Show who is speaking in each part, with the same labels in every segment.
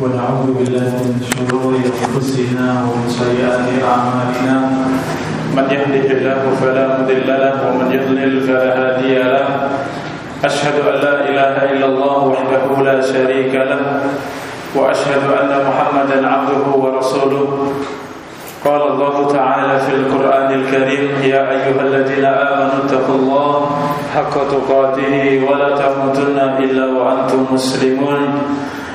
Speaker 1: ونعوذ بالله من شرور أنفسنا ومن سيئات أعمالنا. من يهده الله فلا مضل له ومن يضلل فلا هادي له. أشهد أن لا إله إلا الله وحده لا شريك له وأشهد أن محمدا عبده ورسوله. قال الله تعالى في القرآن الكريم يا أيها الذين آمنوا اتقوا الله حق تقاته ولا تموتن إلا وأنتم مسلمون.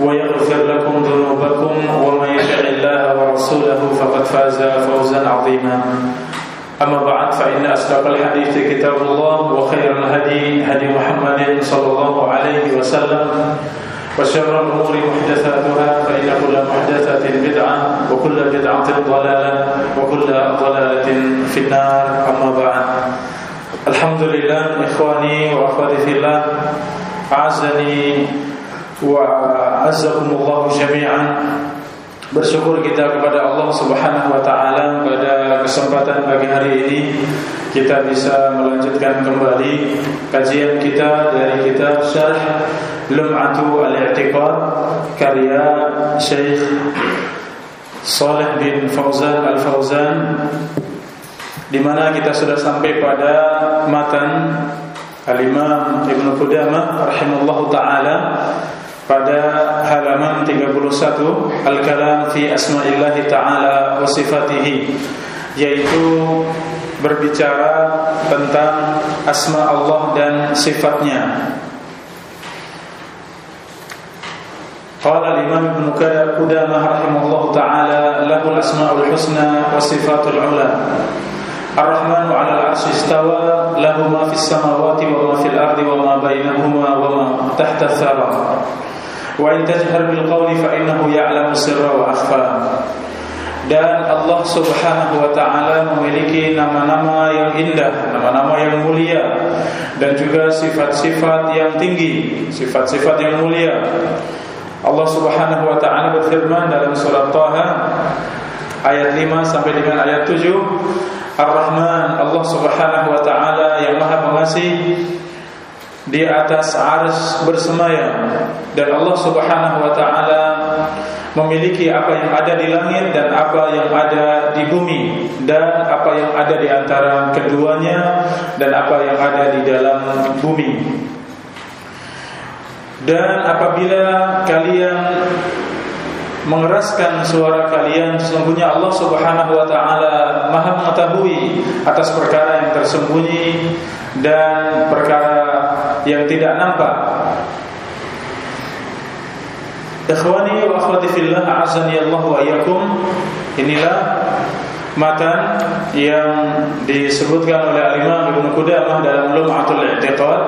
Speaker 1: ويغفر لكم ذنوبكم ومن يطع الله ورسوله فقد فاز فوزا عظيما. أما بعد فإن أصدق الحديث كتاب الله وخير الهدي هدي محمد صلى الله عليه وسلم وشر الأمور محدثاتها فإن كل محدثة بدعة وكل بدعة ضلالة وكل ضلالة في النار. أما بعد Alhamdulillah ikhwani wa akhwati fillah azani wa azzakumullah jami'an. Bersyukur kita kepada Allah Subhanahu wa taala pada kesempatan pagi hari ini kita bisa melanjutkan kembali kajian kita dari kitab Syarh Lum'atu al-I'tiqad karya Syekh Saleh bin Fauzan Al-Fauzan di mana kita sudah sampai pada matan Al-Imam Ibnu Qudamah rahimallahu taala pada halaman 31 Al-Kalam fi Asma'illah taala wa sifatihi yaitu berbicara tentang asma Allah dan sifatnya. Qala al-Imam Ibnu Qudamah rahimahullahu taala lahu al-asma'ul husna wa sifatul ula. الرحمن على العرش استوى له ما في السماوات وما في الأرض وما بينهما وما تحت الثرى وإن تجهر بالقول فإنه يعلم السر وأخفى dan Allah Subhanahu wa taala memiliki nama-nama yang indah, nama-nama yang mulia dan juga sifat-sifat yang tinggi, sifat-sifat yang mulia. Allah Subhanahu wa taala berfirman dalam surat Thaha ayat 5 sampai dengan ayat 7 Ar-Rahman Allah Subhanahu wa taala yang Maha Pengasih di atas ars bersemayam dan Allah Subhanahu wa taala memiliki apa yang ada di langit dan apa yang ada di bumi dan apa yang ada di antara keduanya dan apa yang ada di dalam bumi. Dan apabila kalian mengeraskan suara kalian sesungguhnya Allah Subhanahu wa taala Maha mengetahui atas perkara yang tersembunyi dan perkara yang tidak nampak. Ikhwani wa akhwati fillah azani Allah wa iyyakum. Inilah matan yang disebutkan oleh Al-Imam Ibnu Qudamah dalam Lum'atul I'tiqad.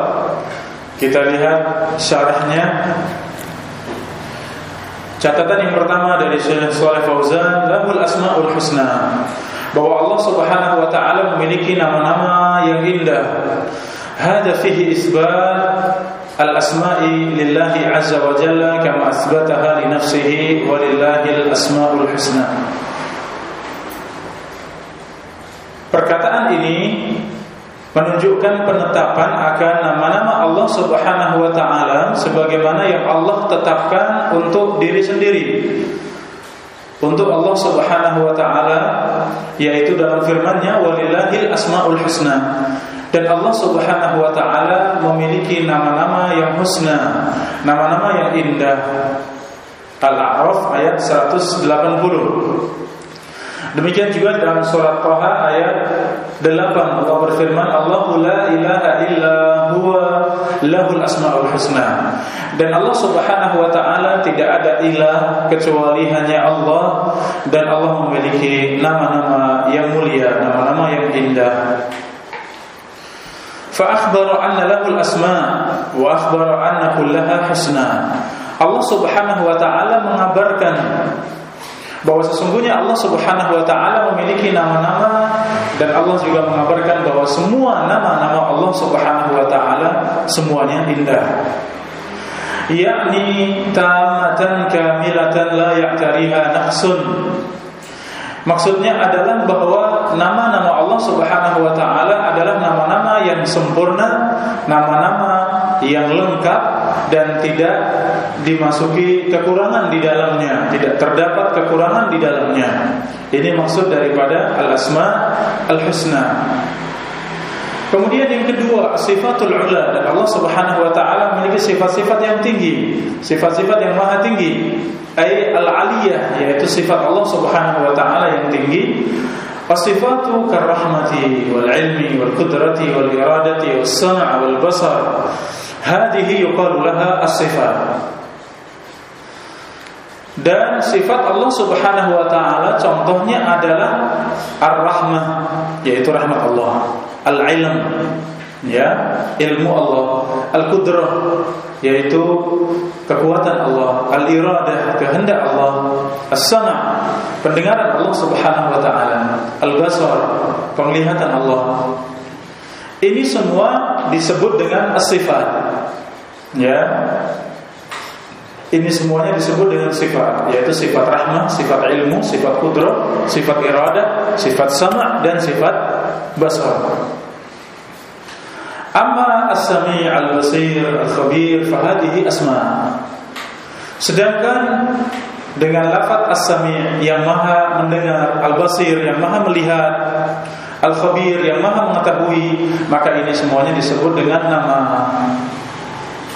Speaker 1: Kita lihat syarahnya Catatan yang pertama dari Syekh Saleh Fauzan, lahul asmaul husna. Bahwa Allah Subhanahu wa taala memiliki nama-nama yang indah. Hada fihi isbat wa jalla kama asbataha li nafsihi wa lillahi al-asmaul husna. Perkataan ini menunjukkan penetapan akan nama-nama Allah Subhanahu wa taala sebagaimana yang Allah tetapkan untuk diri sendiri. Untuk Allah Subhanahu wa taala yaitu dalam firman-Nya walillahil asmaul husna. Dan Allah Subhanahu wa taala memiliki nama-nama yang husna, nama-nama yang indah. Al-A'raf ayat 180. Demikian juga dalam surat Taha ayat 8 Allah berfirman Allahu la ilaha illa huwa lahul asmaul husna. Dan Allah Subhanahu wa taala tidak ada ilah kecuali hanya Allah dan Allah memiliki nama-nama yang mulia, nama-nama yang indah. Fa akhbara anna lahul asma wa akhbara anna. Allah Subhanahu wa taala mengabarkan bahwa sesungguhnya Allah Subhanahu wa taala memiliki nama-nama dan Allah juga mengabarkan bahwa semua nama-nama Allah Subhanahu wa taala semuanya indah. Yakni tamatan kamilatan la ya'tariha naqsun. Maksudnya adalah bahwa nama-nama Allah Subhanahu wa taala adalah nama-nama yang sempurna, nama-nama yang lengkap dan tidak dimasuki kekurangan di dalamnya, tidak terdapat kekurangan di dalamnya. Ini maksud daripada al-asma al-husna. Kemudian yang kedua, sifatul ula dan Allah Subhanahu wa taala memiliki sifat-sifat yang tinggi, sifat-sifat yang maha tinggi. Ai al-aliyah yaitu sifat Allah Subhanahu wa taala yang tinggi. Wasifatu karahmati wal ilmi wal qudrati wal iradati was sam' wal basar. Hadhihi yuqalu laha as-sifat. Dan sifat Allah Subhanahu wa taala contohnya adalah Ar-Rahmah yaitu rahmat Allah, Al-Ilm ya, ilmu Allah, Al-Qudrah yaitu kekuatan Allah, Al-Iradah kehendak Allah, As-Sama' pendengaran Allah Subhanahu wa taala, Al-Basar penglihatan Allah. Ini semua disebut dengan as-sifat. Ya, ini semuanya disebut dengan sifat Yaitu sifat rahmah, sifat ilmu, sifat kudrah, sifat iradah, sifat sama' dan sifat basar. Amma as-sami' al-basir al-khabir Fahadihi asma' Sedangkan dengan lafaz as-sami' yang maha mendengar, al-basir yang maha melihat, al-khabir yang maha mengetahui, maka ini semuanya disebut dengan nama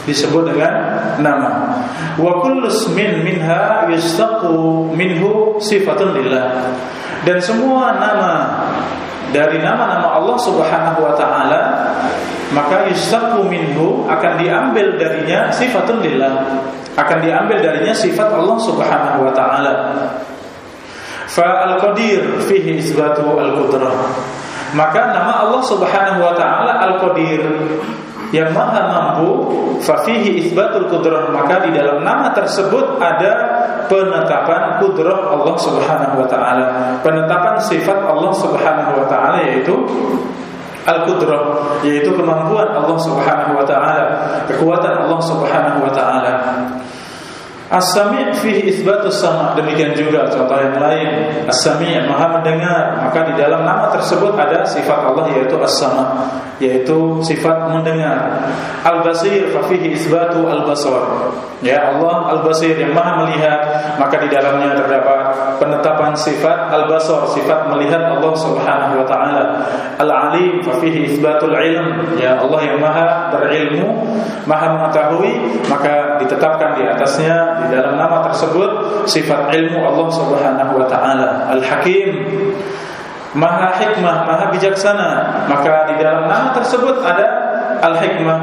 Speaker 1: disebut dengan nama. Wa kullu ismin minha yustaqu minhu sifatun lillah. Dan semua nama dari nama-nama Allah Subhanahu wa taala maka yustaqu minhu akan diambil darinya sifatun lillah. Akan diambil darinya sifat Allah Subhanahu wa taala. Fa al-qadir fihi isbatu al-qudrah. Maka nama Allah Subhanahu wa taala Al-Qadir yang maha mampu fafihi isbatul kudrah maka di dalam nama tersebut ada penetapan kudrah Allah Subhanahu wa taala. Penetapan sifat Allah Subhanahu wa taala yaitu al-qudrah yaitu kemampuan Allah Subhanahu wa taala kekuatan Allah Subhanahu wa taala As-sami' fihi isbatus sama. Demikian juga contoh yang lain. As-sami' maha mendengar. Maka di dalam nama tersebut ada sifat Allah yaitu as-sama yaitu sifat mendengar. Al-basir fa fihi isbatu al-basar. Ya Allah al-basir yang maha melihat. Maka di dalamnya terdapat penetapan sifat al-basar sifat melihat Allah Subhanahu wa taala. Al-alim fa fihi isbatul ilm. Ya Allah yang maha berilmu maha mengetahui maka ditetapkan di atasnya di dalam nama tersebut sifat ilmu Allah Subhanahu wa taala. Al-Hakim Maha hikmah, maha bijaksana. Maka di dalam nama tersebut ada al-hikmah,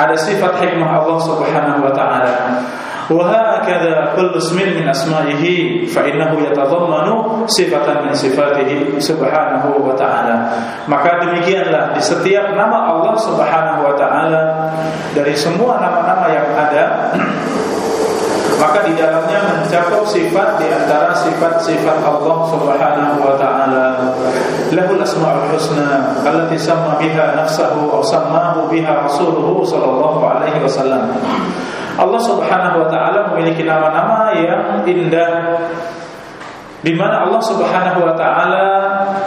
Speaker 1: ada sifat hikmah Allah Subhanahu wa taala. وهكذا كل اسم من أسمائه فإنه يتضمن صفة من صفاته سبحانه وتعالى maka demikianlah di setiap nama Allah Subhanahu wa taala dari semua nama-nama yang ada maka di dalamnya mencakup sifat di antara sifat-sifat Allah Subhanahu wa taala. Lahul asmaul husna allati samma biha nafsuhu aw sammahu biha rasuluhu sallallahu alaihi wasallam. Allah Subhanahu wa taala memiliki nama-nama yang indah di mana Allah Subhanahu wa taala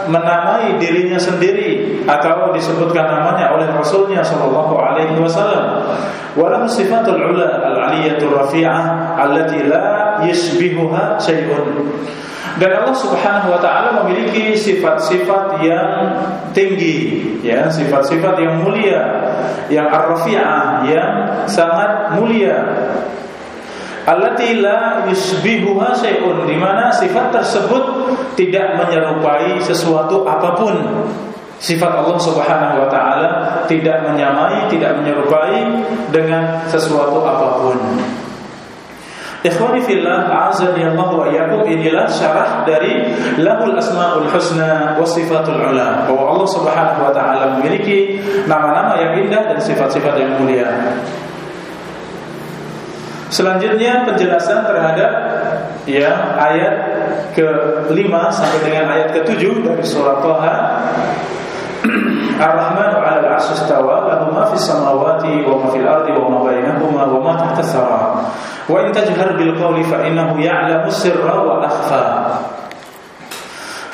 Speaker 1: menamai dirinya sendiri atau disebutkan namanya oleh Rasulnya sallallahu alaihi wasallam. Walam sifatul ula al-aliyatur rafi'ah allati la yashbihuha syai'un. Dan Allah Subhanahu wa taala memiliki sifat-sifat yang tinggi, ya, sifat-sifat yang mulia, yang ar-rafi'ah, yang sangat mulia allati la yusbihuha syai'un di mana sifat tersebut tidak menyerupai sesuatu apa pun Sifat Allah Subhanahu wa taala tidak menyamai, tidak menyerupai dengan sesuatu apa pun. Ikhwani fillah, azani Allah wa iyyakum inilah syarah dari Lahul Asmaul Husna wa Sifatul Ula. Bahwa Allah Subhanahu wa taala memiliki nama-nama yang indah dan sifat-sifat yang mulia. Selanjutnya penjelasan terhadap ya ayat ke-5 sampai dengan ayat ke-7 dari surah Thaha. Ar-Rahman 'ala al-'arsy istawa lahu ma fis samawati wa ma fil ardi wa ma bainahuma wa ma tahta thara. Wa in tajhar bil qawli fa innahu ya'lamu sirra wa akhfa.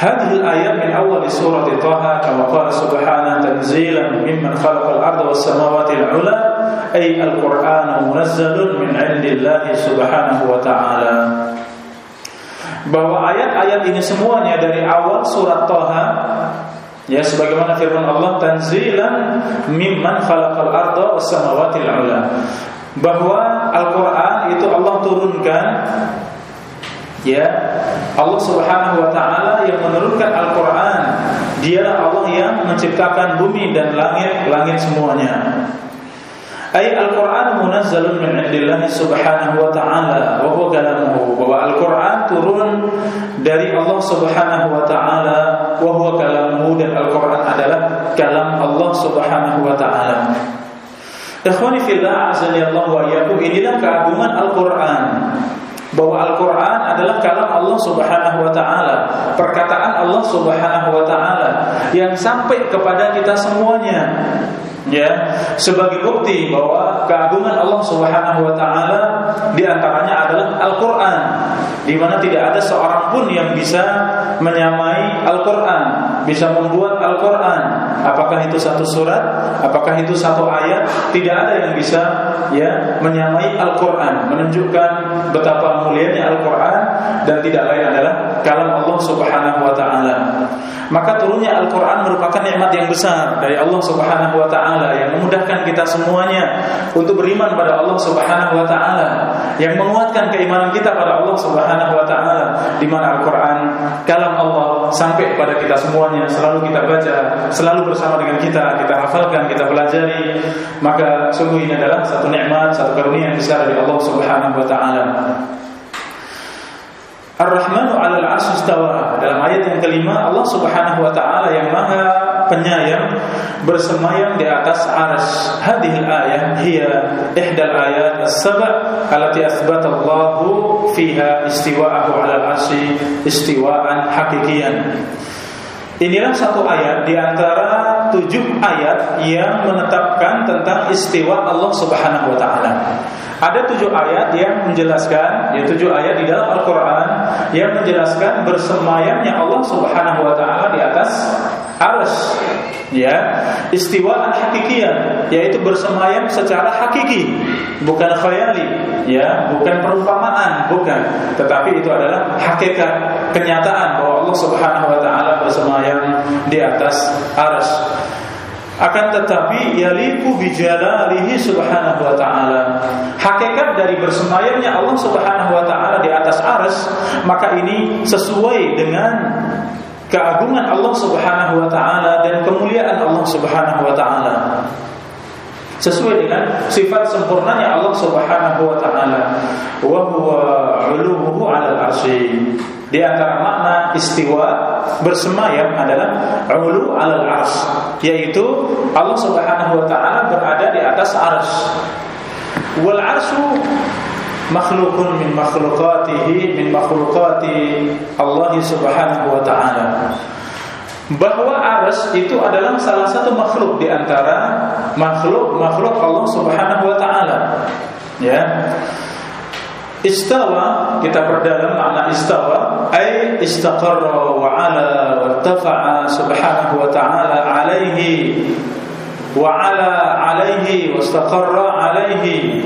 Speaker 1: هذه الآيات من أول سورة طه كما قال سبحانه تنزيلا ممن خلق الأرض والسماوات العلى أي القرآن منزل من عند الله سبحانه وتعالى. Bahwa ayat-ayat ini semuanya dari awal surat Toha ya sebagaimana firman Allah tanzilan mimman khalaqal arda was samawati al Bahwa Al-Qur'an itu Allah turunkan ya Allah Subhanahu wa taala yang menurunkan Al-Qur'an Dialah Allah yang menciptakan bumi dan langit, langit semuanya. Ay Al-Quran munazzalun min indillah subhanahu wa ta'ala. Wa huwa kalamuhu. Bahwa Al-Quran turun dari Allah subhanahu wa ta'ala. Wa huwa kalamuhu. Dan Al-Quran adalah kalam Allah subhanahu wa ta'ala. Ikhwani fillah azani Allah wa yakum Inilah keagungan Al-Quran. Bahwa Al-Quran adalah kalam Allah subhanahu wa ta'ala. Perkataan Allah subhanahu wa ta'ala. Yang sampai kepada kita semuanya ya sebagai bukti bahwa keagungan Allah Subhanahu wa taala di antaranya adalah Al-Qur'an di mana tidak ada seorang pun yang bisa menyamai Al-Qur'an, bisa membuat Al-Qur'an. Apakah itu satu surat, apakah itu satu ayat, tidak ada yang bisa ya menyamai Al-Qur'an, menunjukkan betapa mulianya Al-Qur'an dan tidak lain adalah kalam Allah Subhanahu wa taala. Maka turunnya Al-Qur'an merupakan nikmat yang besar dari Allah Subhanahu wa taala yang memudahkan kita semuanya untuk beriman pada Allah Subhanahu wa taala, yang menguatkan keimanan kita pada Allah Subhanahu wa taala di mana Al-Qur'an kalam Allah sampai kepada kita semuanya selalu kita baca, selalu bersama dengan kita, kita hafalkan, kita pelajari, maka sungguh ini adalah satu nikmat, satu karunia yang besar dari Allah Subhanahu wa taala. Ar-Rahmanu 'alal 'arsy istawa. Dalam ayat yang kelima Allah Subhanahu wa taala yang Maha penyayang bersemayam di atas arsy. Hadhihi ayat hiya ihdal ayat as-sab' allati athbata Allah fiha istiwa'ahu 'alal 'arsy istiwa'an hakikiyan. Inilah satu ayat di antara tujuh ayat yang menetapkan tentang istiwa Allah Subhanahu wa taala. Ada tujuh ayat yang menjelaskan, ya tujuh ayat di dalam Al-Quran yang menjelaskan bersemayamnya Allah Subhanahu Wa Taala di atas ars, ya istiwaan hakikiyah, yaitu bersemayam secara hakiki, bukan khayali, ya bukan perumpamaan, bukan, tetapi itu adalah hakikat kenyataan bahwa Allah Subhanahu Wa Taala bersemayam di atas ars akan tetapi yaliku bijalalihi subhanahu wa ta'ala. Hakikat dari bersemayamnya Allah subhanahu wa ta'ala di atas aras maka ini sesuai dengan keagungan Allah subhanahu wa ta'ala dan kemuliaan Allah subhanahu wa ta'ala. Sesuai dengan sifat sempurnanya Allah Subhanahu wa taala. Wa huwa 'uluhu 'ala al-'arsy di antara makna istiwa bersemayam adalah ulu alal ars yaitu Allah Subhanahu wa taala berada di atas ars. Wal arsu makhlukun min makhlukatihi min makhlukati Allah Subhanahu wa taala. Bahwa ars itu adalah salah satu makhluk di antara makhluk-makhluk Allah Subhanahu wa taala. Ya. Istawa kita perdalam makna istawa. Ay istaqarra wa ala wa tafa'a subhanahu wa ta'ala alaihi. Wa ala alaihi wa istaqarra alaihi.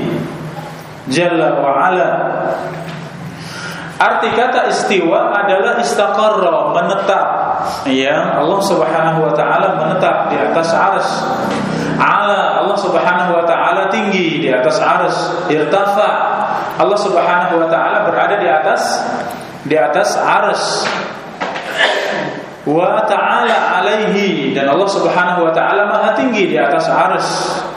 Speaker 1: Jalla wa ala. Arti kata istiwa adalah istaqarra menetap. Ya Allah Subhanahu wa taala menetap di atas arsy ala Allah Subhanahu wa taala tinggi di atas arsy irtafa Allah Subhanahu wa taala berada di atas di atas arsy wa ta'ala alaihi. Dan Allah Subhanahu wa taala maha tinggi di atas arsy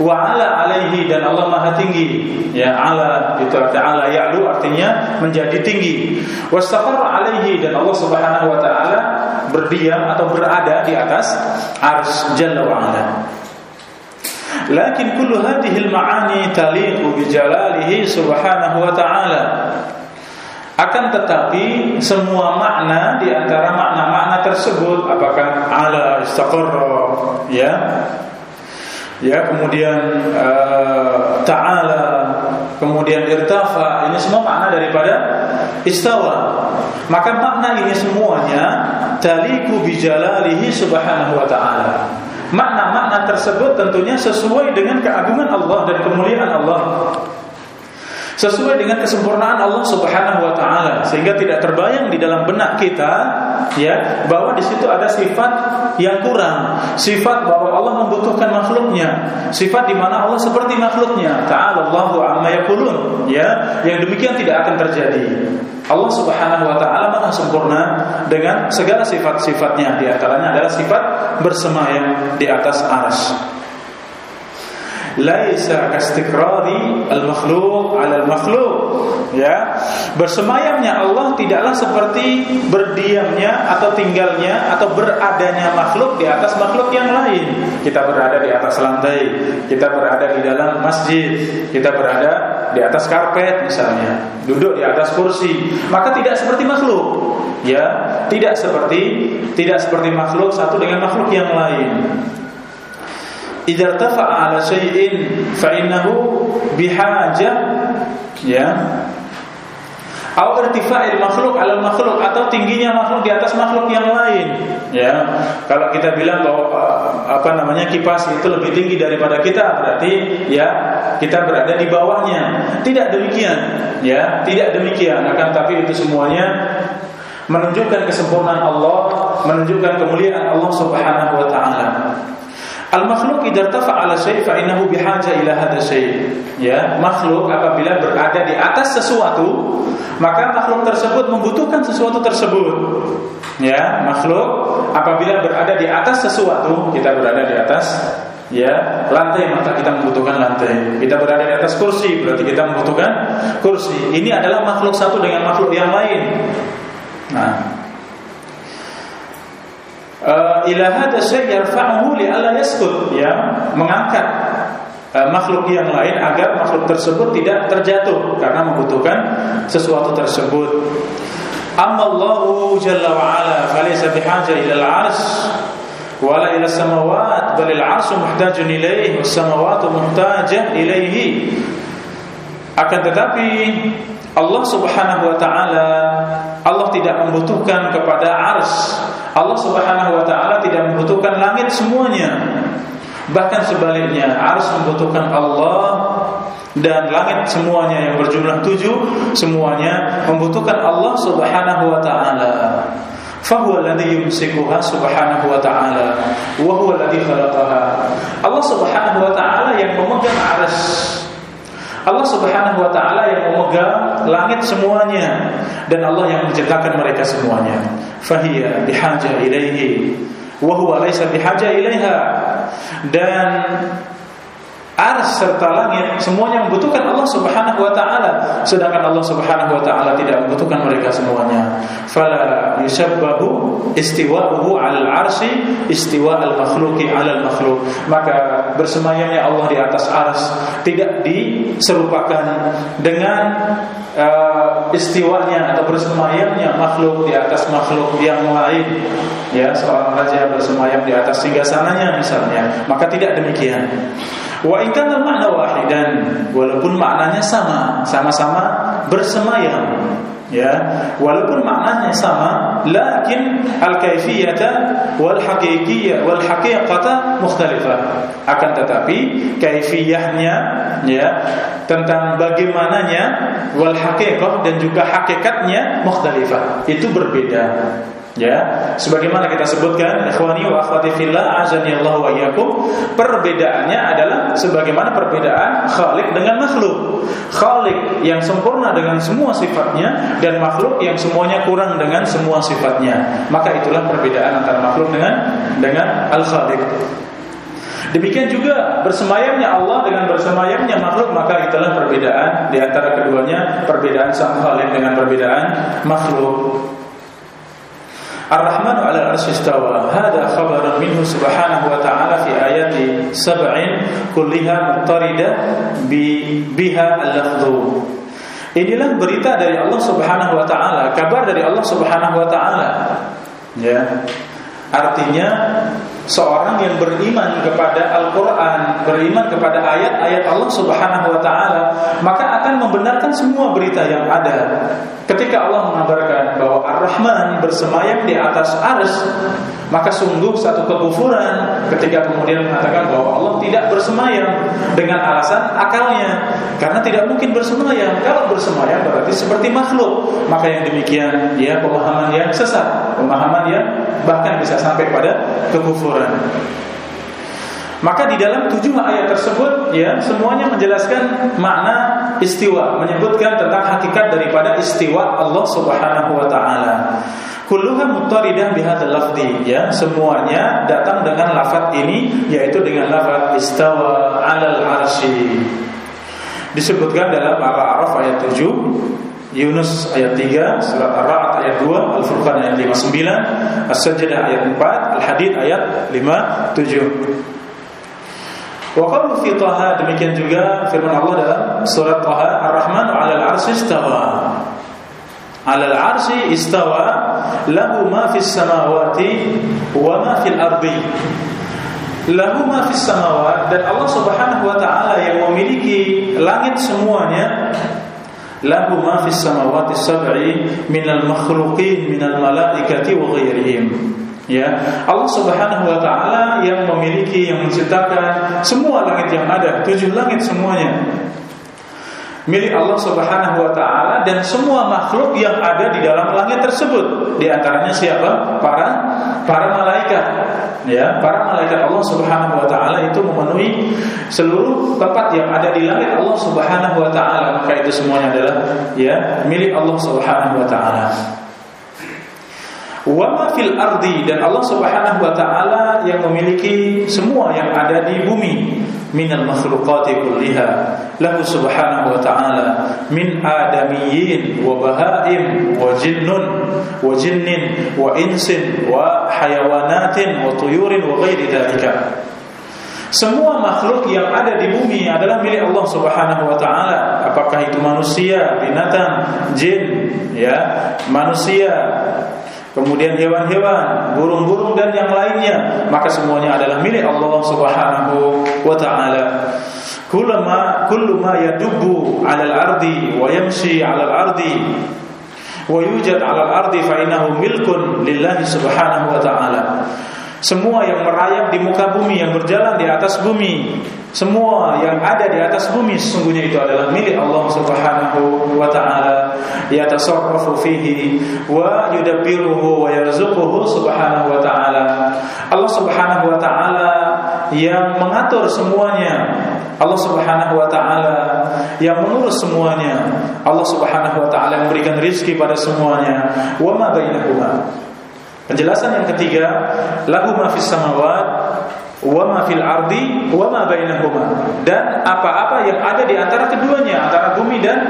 Speaker 1: wa ala alaihi dan Allah maha tinggi. Ya ala itu arti ala ya'lu artinya menjadi tinggi. Wastaqarra alaihi dan Allah Subhanahu wa taala berdiam atau berada di atas ars jalla wa ala hadhihi al-ma'ani taliqu bi jalalihi subhanahu wa ta'ala. Akan tetapi semua makna di antara makna-makna tersebut apakah ala istaqarra ya ya kemudian uh, ta'ala kemudian irtafa ini semua makna daripada istawa. Maka makna ini semuanya taliku bijalalihi subhanahu wa ta'ala makna-makna tersebut tentunya sesuai dengan keagungan Allah dan kemuliaan Allah. Sesuai dengan kesempurnaan Allah Subhanahu wa taala. Sehingga tidak terbayang di dalam benak kita ya bahwa di situ ada sifat yang kurang, sifat bahwa Allah membutuhkan makhluknya, sifat di mana Allah seperti makhluknya. Ta'ala Allahu amma ya, yang demikian tidak akan terjadi. Allah Subhanahu wa taala Maha sempurna dengan segala sifat-sifatnya. Di antaranya adalah sifat bersemayam di atas arsy laisa kastiqrari al-makhluq 'ala al-makhluq. Ya. Bersemayamnya Allah tidaklah seperti berdiamnya atau tinggalnya atau beradanya makhluk di atas makhluk yang lain. Kita berada di atas lantai kita berada di dalam masjid kita berada di atas karpet misalnya duduk di atas kursi. Maka tidak seperti makhluk. Ya tidak seperti tidak seperti makhluk satu dengan makhluk yang lain idza tafa'a ala syai'in fa innahu bihajah ya. Atau irtifa'il makhluk ala makhluk atau tingginya makhluk di atas makhluk yang lain ya. Kalau kita bilang bahwa apa namanya kipas itu lebih tinggi daripada kita berarti ya kita berada di bawahnya. Tidak demikian ya. Tidak demikian. Akan tapi itu semuanya menunjukkan kesempurnaan Allah menunjukkan kemuliaan Allah Subhanahu wa taala Al makhluk idza tafa ala syai' fa innahu bihaja ila hadha syai'. Ya, makhluk apabila berada di atas sesuatu, maka makhluk tersebut membutuhkan sesuatu tersebut. Ya, makhluk apabila berada di atas sesuatu, kita berada di atas ya lantai maka kita membutuhkan lantai kita berada di atas kursi berarti kita membutuhkan kursi ini adalah makhluk satu dengan makhluk yang lain nah uh, ila hadza syai' yarfa'uhu li alla yaskut. Ya mengangkat uh, makhluk yang lain agar makhluk tersebut tidak terjatuh karena membutuhkan sesuatu tersebut. Amma Allahu jalla wa ala falaysa bihaja ila al-'arsy ila samawat bal al-'arsyu muhtajun ilayhi was samawati muhtajah ilayhi. Akan tetapi Allah Subhanahu wa taala Allah tidak membutuhkan kepada ars. Allah Subhanahu wa taala tidak membutuhkan langit semuanya. Bahkan sebaliknya, harus membutuhkan Allah dan langit semuanya yang berjumlah tujuh semuanya membutuhkan Allah Subhanahu wa taala. Fahuwa alladhi yumsikuha subhanahu wa ta'ala Wahuwa alladhi Allah subhanahu wa ta'ala yang memegang harus Allah Subhanahu wa taala yang memegang langit semuanya dan Allah yang menciptakan mereka semuanya. Fahiya bihaja ilaihi wa huwa laysa bihaja ilaiha. Dan ars serta langit semuanya membutuhkan Allah Subhanahu wa taala. Sedangkan Allah Subhanahu wa taala tidak membutuhkan mereka semuanya. Fala yusabbahu istiwa'uhu 'alal 'arsy istiwa' al-makhluqi 'alal makhluq. Maka bersemayamnya Allah di atas ars tidak diserupakan dengan uh, istiwanya atau bersemayamnya makhluk di atas makhluk yang lain. Ya seorang raja bersemayam di atas singgasananya misalnya. Maka tidak demikian Wa in kana makna wahidan, walaupun maknanya sama, sama-sama bersemayam. Ya, walaupun maknanya sama, lakin al-kaifiyata wal haqiqiyah wal haqiqata mukhtalifah. Akan tetapi kaifiyahnya ya tentang bagaimananya wal haqiqah dan juga hakikatnya mukhtalifah. Itu berbeda. Ya, sebagaimana kita sebutkan, ikhwani wa akhwati fillah, azani Allah wa iyyakum, perbedaannya adalah sebagaimana perbedaan Khalik dengan makhluk. Khalik yang sempurna dengan semua sifatnya dan makhluk yang semuanya kurang dengan semua sifatnya. Maka itulah perbedaan antara makhluk dengan dengan al-Khaliq. Demikian juga bersemayamnya Allah dengan bersemayamnya makhluk maka itulah perbedaan di antara keduanya perbedaan sang Khalik dengan perbedaan makhluk. Al-'arsy istawa. Hada khabarun minhu subhanahu wa ta'ala fi ayati sab'in kulliha muqtarida bi biha al-lafdhu Inilah berita dari Allah Subhanahu wa taala, kabar dari Allah Subhanahu wa taala. Ya. Artinya seorang yang beriman kepada Al-Qur'an, beriman kepada ayat-ayat Allah Subhanahu wa taala, maka akan membenarkan semua berita yang ada. Ketika Allah mengabarkan bahwa Ar-Rahman bersemayam di atas ars, maka sungguh satu kekufuran ketika kemudian mengatakan bahwa Allah tidak bersemayam dengan alasan akalnya, karena tidak mungkin bersemayam. Kalau bersemayam berarti seperti makhluk, maka yang demikian ya pemahaman yang sesat, pemahaman yang bahkan bisa sampai pada kekufuran. Maka di dalam tujuh ayat tersebut ya semuanya menjelaskan makna istiwa, menyebutkan tentang hakikat daripada istiwa Allah Subhanahu wa taala. Kulluha muttaridah bihadzal lafzi ya, semuanya datang dengan lafaz ini yaitu dengan lafaz istawa 'alal arsy. Disebutkan dalam Al-A'raf ayat 7 Yunus ayat 3, surat Ar-Ra'd ayat 2, Al-Furqan ayat 59, As-Sajdah ayat 4, Al-Hadid ayat 57. Wa qalu fi Taha demikian juga firman Allah dalam surat Taha Ar-Rahman 'alal 'arsy istawa. 'Alal 'arsy istawa lahu ma fis samawati wa ma fil ardi. Lahu ma fis samawati dan Allah Subhanahu wa taala yang memiliki langit semuanya lahu ma fis samawati sab'i minal makhluqin minal malaikati wa ghairihim ya Allah Subhanahu wa taala yang memiliki yang menciptakan semua langit yang ada tujuh langit semuanya milik Allah Subhanahu wa taala dan semua makhluk yang ada di dalam langit tersebut. Di antaranya siapa? Para para malaikat. Ya para malaikat Allah Subhanahu wa taala itu memenuhi seluruh tempat yang ada di langit Allah Subhanahu wa taala. Maka itu semuanya adalah ya milik Allah Subhanahu wa taala Wa fil ardi dan Allah Subhanahu wa taala yang memiliki semua yang ada di bumi. Minal makhluqati kulliha. Lahu subhanahu wa ta'ala min adamiyyin wa bahaim wa jinnun wa jinnin wa insin wa hayawanatin wa tuyurin wa ghairi dhalika. Semua makhluk yang ada di bumi adalah milik Allah Subhanahu wa taala. Apakah itu manusia, binatang, jin, ya, manusia, kemudian hewan-hewan, burung-burung dan yang lainnya, maka semuanya adalah milik Allah Subhanahu wa taala. Kullama kullu ma yadubbu 'alal ardi wa yamshi 'alal ardi wa yujad 'alal ardi fa innahu milkun lillahi subhanahu wa ta'ala. Semua yang merayap di muka bumi, yang berjalan di atas bumi, semua yang ada di atas bumi sesungguhnya itu adalah milik Allah Subhanahu wa taala. Yatasarrafu fihi wa yudabbiruhu wa yarzuquhu subhanahu wa taala. Allah Subhanahu wa taala yang mengatur semuanya. Allah Subhanahu wa taala yang mengurus semuanya. Allah Subhanahu wa taala yang memberikan rizki pada semuanya. Wa ma bainahuma Penjelasan yang ketiga, lahu ma fis samawat wa ma fil ardi wa ma bainahuma. Dan apa-apa yang ada di antara keduanya, antara bumi dan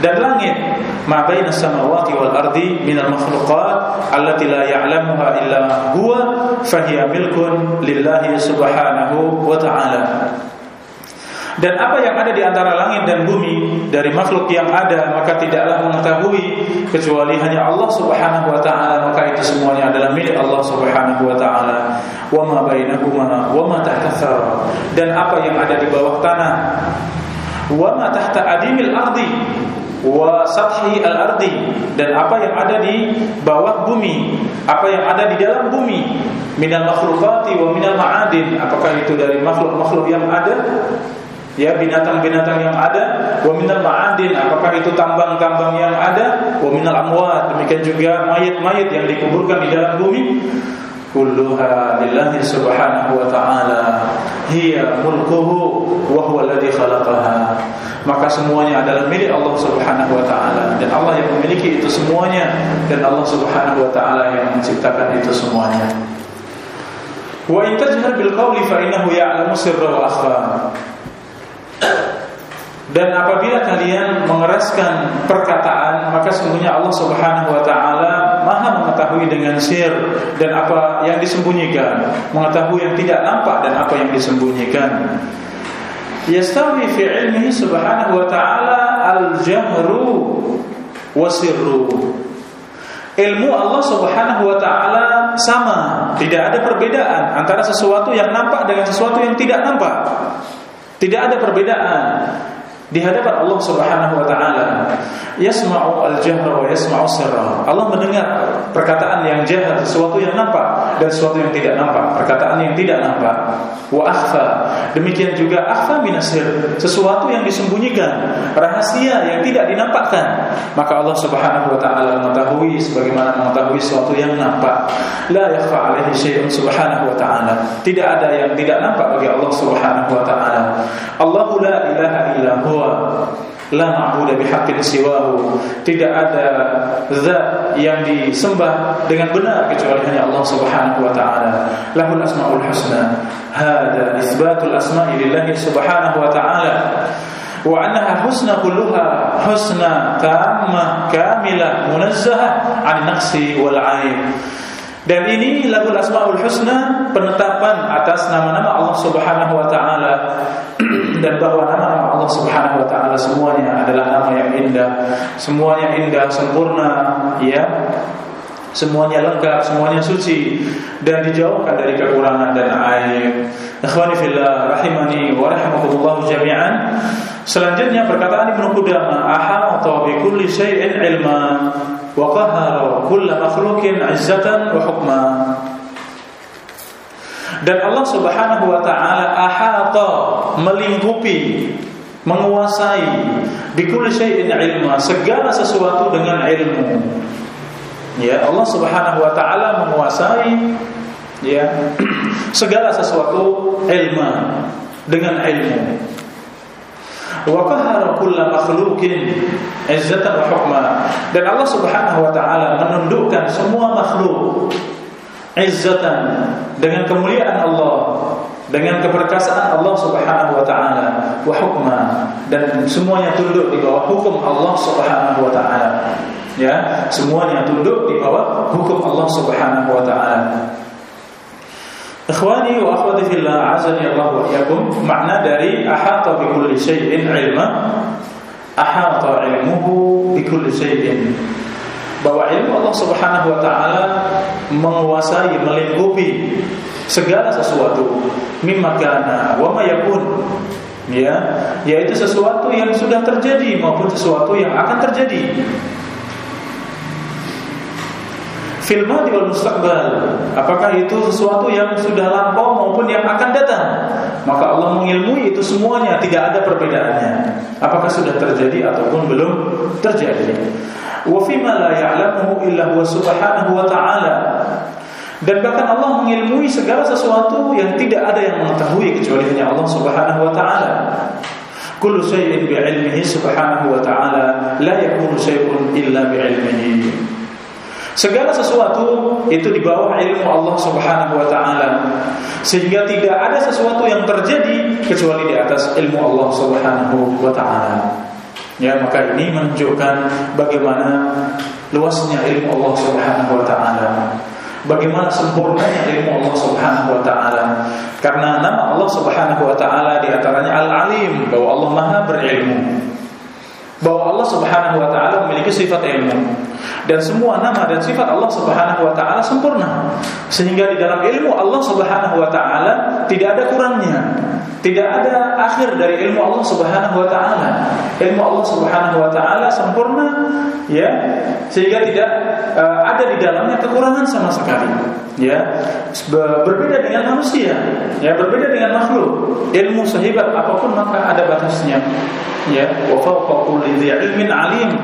Speaker 1: dan langit. Ma bainas samawati wal ardi minal makhluqat allati la ya'lamuha illa huwa fahiya milkun lillahi subhanahu wa ta'ala. Dan apa yang ada di antara langit dan bumi dari makhluk yang ada maka tidaklah mengetahui kecuali hanya Allah Subhanahu wa taala. Maka itu semuanya adalah milik Allah Subhanahu wa taala. Wa ma bainahuma wa ma tahta dan apa yang ada di bawah tanah? Wa ma tahta adimil ardi wa sathi al-ardi dan apa yang ada di bawah bumi, apa yang ada di dalam bumi? Minal makhlukati wa minal ma'adin. Apakah itu dari makhluk-makhluk yang ada ya binatang-binatang yang ada wa minal ma'adin apakah itu tambang-tambang yang ada? Wa minal amwat demikian juga mayat-mayat yang dikuburkan di dalam bumi. Kulluha lillahi subhanahu wa ta'ala hiya mulkuhu wa alladhi khalaqaha. Maka semuanya adalah milik Allah subhanahu wa ta'ala. Dan Allah yang memiliki itu semuanya. Dan Allah subhanahu wa ta'ala yang menciptakan itu semuanya. Wa in tajhar bil qawli fa ya'lamu sirra wa akhfa dan apabila kalian mengeraskan perkataan, maka sungguhnya Allah Subhanahu wa taala maha mengetahui dengan sir dan apa yang disembunyikan, mengetahui yang tidak nampak dan apa yang disembunyikan. Yastawi fi ilmihi subhanahu wa ta'ala al-jahru wa sirru. Ilmu Allah Subhanahu wa taala sama, tidak ada perbedaan antara sesuatu yang nampak dengan sesuatu yang tidak nampak. Tidak ada perbedaan di hadapan Allah Subhanahu wa taala. Yasma'u al-jahra wa yasma'u sirra. Allah mendengar perkataan yang jahat, sesuatu yang nampak dan sesuatu yang tidak nampak, perkataan yang tidak nampak. Wa akhfa. Demikian juga akhfa minasir, sesuatu yang disembunyikan, rahasia yang tidak dinampakkan. Maka Allah Subhanahu wa taala mengetahui sebagaimana mengetahui sesuatu yang nampak. La yakhfa alaihi syai'un subhanahu wa taala. Tidak ada yang tidak nampak bagi Allah Subhanahu wa taala. Allahu la ilaha illa huwa la ma'budu bihaqqin siwahu. Tidak ada zat yang disembah dengan benar kecuali hanya Allah Subhanahu wa taala. Lahul asmaul husna. Hada isbatul asma'i lillahi subhanahu wa taala. Wa annaha husna kulluha husna tammah kamilah munazzahah 'an naqsi wal 'aib dan ini lagu Asmaul Husna penetapan atas nama-nama Allah Subhanahu wa taala dan bahwa nama-nama Allah Subhanahu wa taala semuanya adalah nama yang indah, semuanya indah, sempurna, ya. Semuanya lengkap, semuanya suci dan dijauhkan dari kekurangan dan aib. Ikhwani fillah rahimani wa rahimakumullah jami'an. Selanjutnya perkataan Ibnu Qudamah, ahata bi kulli syai'in ilma wa qahara kull makhluqin 'izzatan wa hukma. Dan Allah Subhanahu wa taala ahata melingkupi menguasai bikul syai'in ilma segala sesuatu dengan ilmu. Ya, Allah Subhanahu wa taala menguasai ya segala sesuatu ilmu dengan ilmu wa qahara kulla makhluqin izzatan wa hukma dan Allah Subhanahu wa taala menundukkan semua makhluk izzatan dengan kemuliaan Allah dengan keperkasaan Allah Subhanahu wa taala wa hukma dan semuanya tunduk di bawah hukum Allah Subhanahu wa taala. Ya semuanya tunduk di bawah hukum Allah Subhanahu wa taala. Ikhwani wa akhwati fillah azani Allah wa iyyakum. Makna dari ahata bi kulli syai'in ilma ahata ilmuhu bi kulli syai'in bahwa ilmu Allah Subhanahu wa taala menguasai melingkupi segala sesuatu. Mimma kana wa ma yakun. Ya yaitu sesuatu yang sudah terjadi maupun sesuatu yang akan terjadi fil madi wal mustaqbal. Apakah itu sesuatu yang sudah lampau maupun yang akan datang? Maka Allah mengilmui itu semuanya tidak ada perbedaannya. Apakah sudah terjadi ataupun belum terjadi. Wa fima la ya'lamuhu illa huwa subhanahu wa ta'ala. Dan bahkan Allah mengilmui segala sesuatu yang tidak ada yang mengetahui kecuali hanya Allah Subhanahu wa taala. Kullu syai'in bi'ilmihi subhanahu wa ta'ala. La yakunu syai'un illa bi'ilmihi. Segala sesuatu itu di bawah ilmu Allah Subhanahu wa taala. Sehingga tidak ada sesuatu yang terjadi kecuali di atas ilmu Allah Subhanahu wa taala. Ya, maka ini menunjukkan bagaimana luasnya ilmu Allah Subhanahu wa taala. Bagaimana sempurnanya ilmu Allah Subhanahu wa taala. Karena nama Allah Subhanahu wa taala di antaranya Al-Alim, bahwa Allah Maha berilmu bahwa Allah Subhanahu wa taala memiliki sifat ilmu dan semua nama dan sifat Allah Subhanahu wa taala sempurna. Sehingga di dalam ilmu Allah Subhanahu wa taala tidak ada kurangnya tidak ada akhir dari ilmu Allah Subhanahu wa taala. Ilmu Allah Subhanahu wa taala sempurna ya sehingga tidak uh, ada di dalamnya kekurangan sama sekali ya. Berbeda dengan manusia ya berbeda dengan makhluk. Ilmu sehebat apa pun maka ada batasnya ya. Wa fawqa kulli ilmin alim.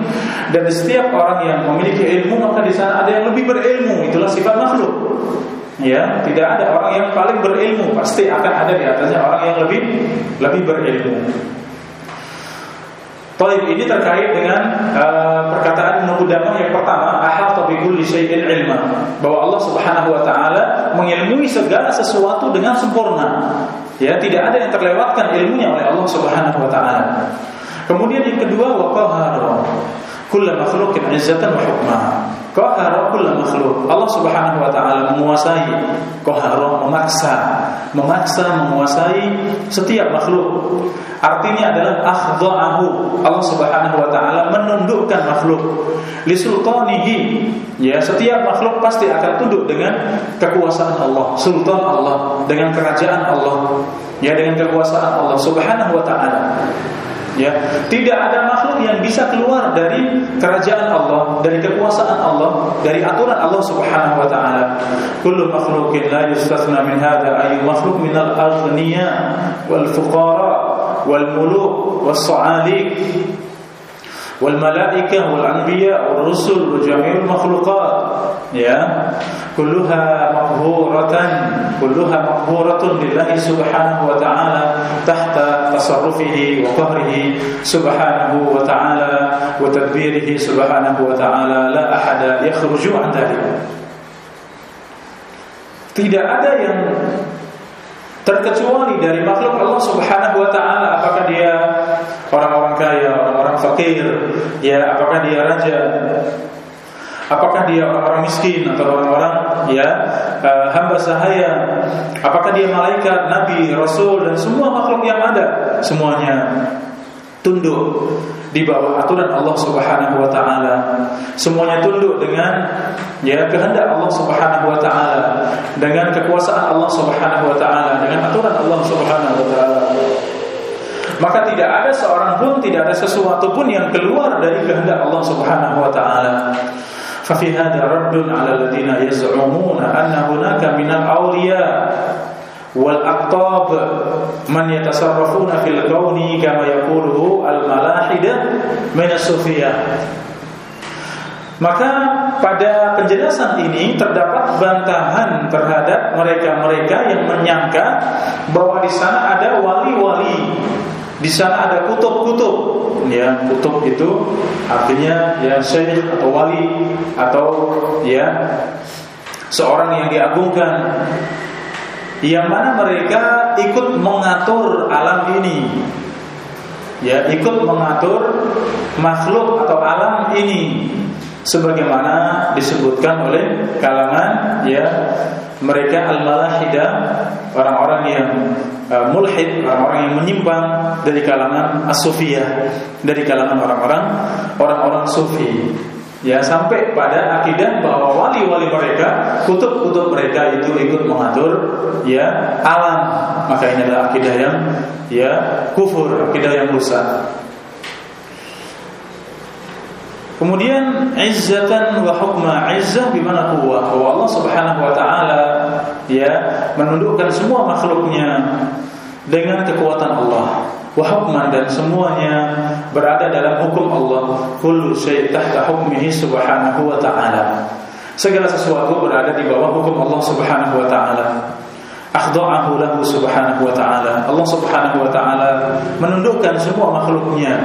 Speaker 1: Dan setiap orang yang memiliki ilmu maka di sana ada yang lebih berilmu. Itulah sifat makhluk ya tidak ada orang yang paling berilmu pasti akan ada di atasnya orang yang lebih lebih berilmu Taib ini terkait dengan uh, perkataan Ibnu yang pertama, ahata bi kulli ilma, bahwa Allah Subhanahu wa taala mengilmui segala sesuatu dengan sempurna. Ya, tidak ada yang terlewatkan ilmunya oleh Allah Subhanahu wa taala. Kemudian yang kedua wa qahara kull makhluqin wa hukma. Qahara kull makhluk. Allah Subhanahu wa taala menguasai, qahara memaksa, memaksa menguasai setiap makhluk. Artinya adalah akhdha'ahu. Allah Subhanahu wa taala menundukkan makhluk li sultanihi. Ya, setiap makhluk pasti akan tunduk dengan kekuasaan Allah, sultan Allah, dengan kerajaan Allah, ya dengan kekuasaan Allah Subhanahu wa taala. Ya, tidak ada makhluk yang bisa keluar dari kerajaan Allah, dari kekuasaan Allah, dari aturan Allah Subhanahu wa taala. Kullu makhluqin la yustathna min hadha ay makhluk min al-aghniya wal fuqara wal muluk was sa'alik والملائكة والأنبياء والرسل وجميع المخلوقات يا. كلها مقهورة كلها مقهورة لله سبحانه وتعالى تحت تصرفه وقهره سبحانه وتعالى وتدبيره سبحانه وتعالى. لا أحد يخرج عن ذلك. Tidak ada yang terkecuali dari makhluk Allah Subhanahu wa taala. Apakah dia orang-orang kaya, orang-orang fakir, ya apakah dia raja, Apakah dia orang-orang miskin atau orang-orang ya uh, hamba sahaya? Apakah dia malaikat, nabi, rasul dan semua makhluk yang ada? Semuanya tunduk di bawah aturan Allah Subhanahu wa taala. Semuanya tunduk dengan ya kehendak Allah Subhanahu wa taala, dengan kekuasaan Allah Subhanahu wa taala, dengan aturan Allah Subhanahu wa taala. Maka tidak ada seorang pun, tidak ada sesuatu pun yang keluar dari kehendak Allah Subhanahu wa taala. ففي هذا رد على الذين يزعمون أن هناك من الأولياء والأقطاب من يتصرفون في الكون كما يقوله الملاحدة من الصوفية maka pada penjelasan ini terdapat bantahan terhadap mereka-mereka yang menyangka bahwa di sana ada wali-wali di sana ada kutub-kutub. Ya, kutub itu artinya ya syekh atau wali atau ya seorang yang diagungkan. Yang mana mereka ikut mengatur alam ini. Ya, ikut mengatur makhluk atau alam ini sebagaimana disebutkan oleh kalangan ya mereka al-malahidah orang-orang yang uh, mulhid orang-orang yang menyimpang dari kalangan as-sufiyah dari kalangan orang-orang orang-orang sufi. Ya sampai pada akidah bahwa wali-wali mereka kutub-kutub mereka itu ikut mengatur ya alam. Maka ini adalah akidah yang ya kufur akidah yang rusak Kemudian izzatan wa hukma izzah bimana kuwah bahwa Allah Subhanahu wa taala ya menundukkan semua makhluknya dengan kekuatan Allah. Wa hukman dan semuanya berada dalam hukum Allah. Kullu syai' tahta hukmihi subhanahu wa ta'ala. Segala sesuatu berada di bawah hukum Allah Subhanahu wa taala akhda'ahu lahu subhanahu wa ta'ala. Allah subhanahu wa ta'ala menundukkan semua makhluknya.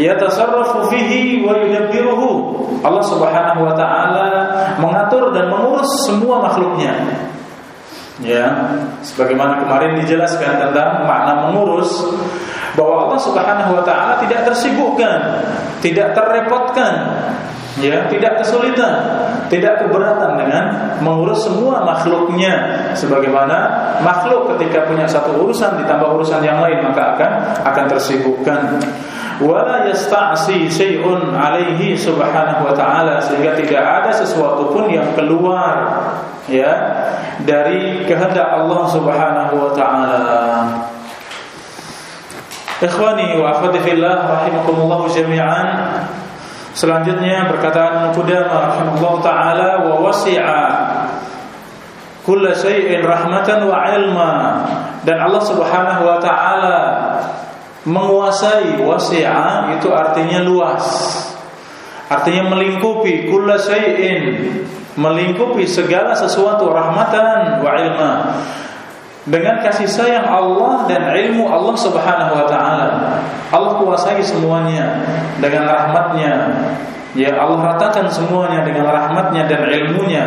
Speaker 1: Yatasarrafu fihi wa yudabbiruhu. Allah subhanahu wa ta'ala mengatur dan mengurus semua makhluknya. Ya sebagaimana kemarin dijelaskan tentang makna mengurus bahwa Allah Subhanahu wa taala tidak tersibukkan, tidak terrepotkan ya tidak kesulitan tidak keberatan dengan mengurus semua makhluknya. Sebagaimana makhluk ketika punya satu urusan ditambah urusan yang lain maka akan akan tersibukkan. Wala yasta'si syai'un alaihi subhanahu wa ta'ala sehingga tidak ada sesuatu pun yang keluar ya dari kehendak Allah subhanahu wa ta'ala. Ikhwani wa akhwati fillah rahimakumullah jami'an Selanjutnya perkataan Qudamah rahimahullah taala wa wasi'a kull syai'in rahmatan wa ilma dan Allah Subhanahu wa taala menguasai wasi'a itu artinya luas. Artinya melingkupi kull syai'in melingkupi segala sesuatu rahmatan wa ilma dengan kasih sayang Allah dan ilmu Allah Subhanahu wa taala. Allah kuasai semuanya dengan rahmatnya. Ya Allah ratakan semuanya dengan rahmatnya dan ilmunya.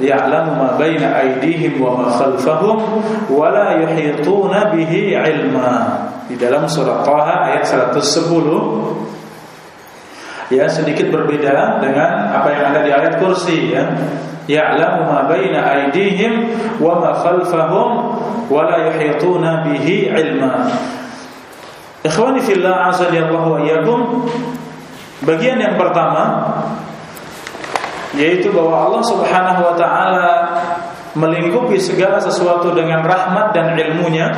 Speaker 1: Ya'lamu ma baina aydihim wa ma khalfahum wa la yuhituna bihi ilma. Di dalam surah Taha ayat 110 Ya, sedikit berbeda dengan apa yang ada di ayat kursi ya. Ya'lamu ma baina aydihim wa ma khalfahum wa la yuhituna bihi ilma. Ikhwani fillah azza wa iyyakum. Bagian yang pertama yaitu bahwa Allah Subhanahu wa taala melingkupi segala sesuatu dengan rahmat dan ilmunya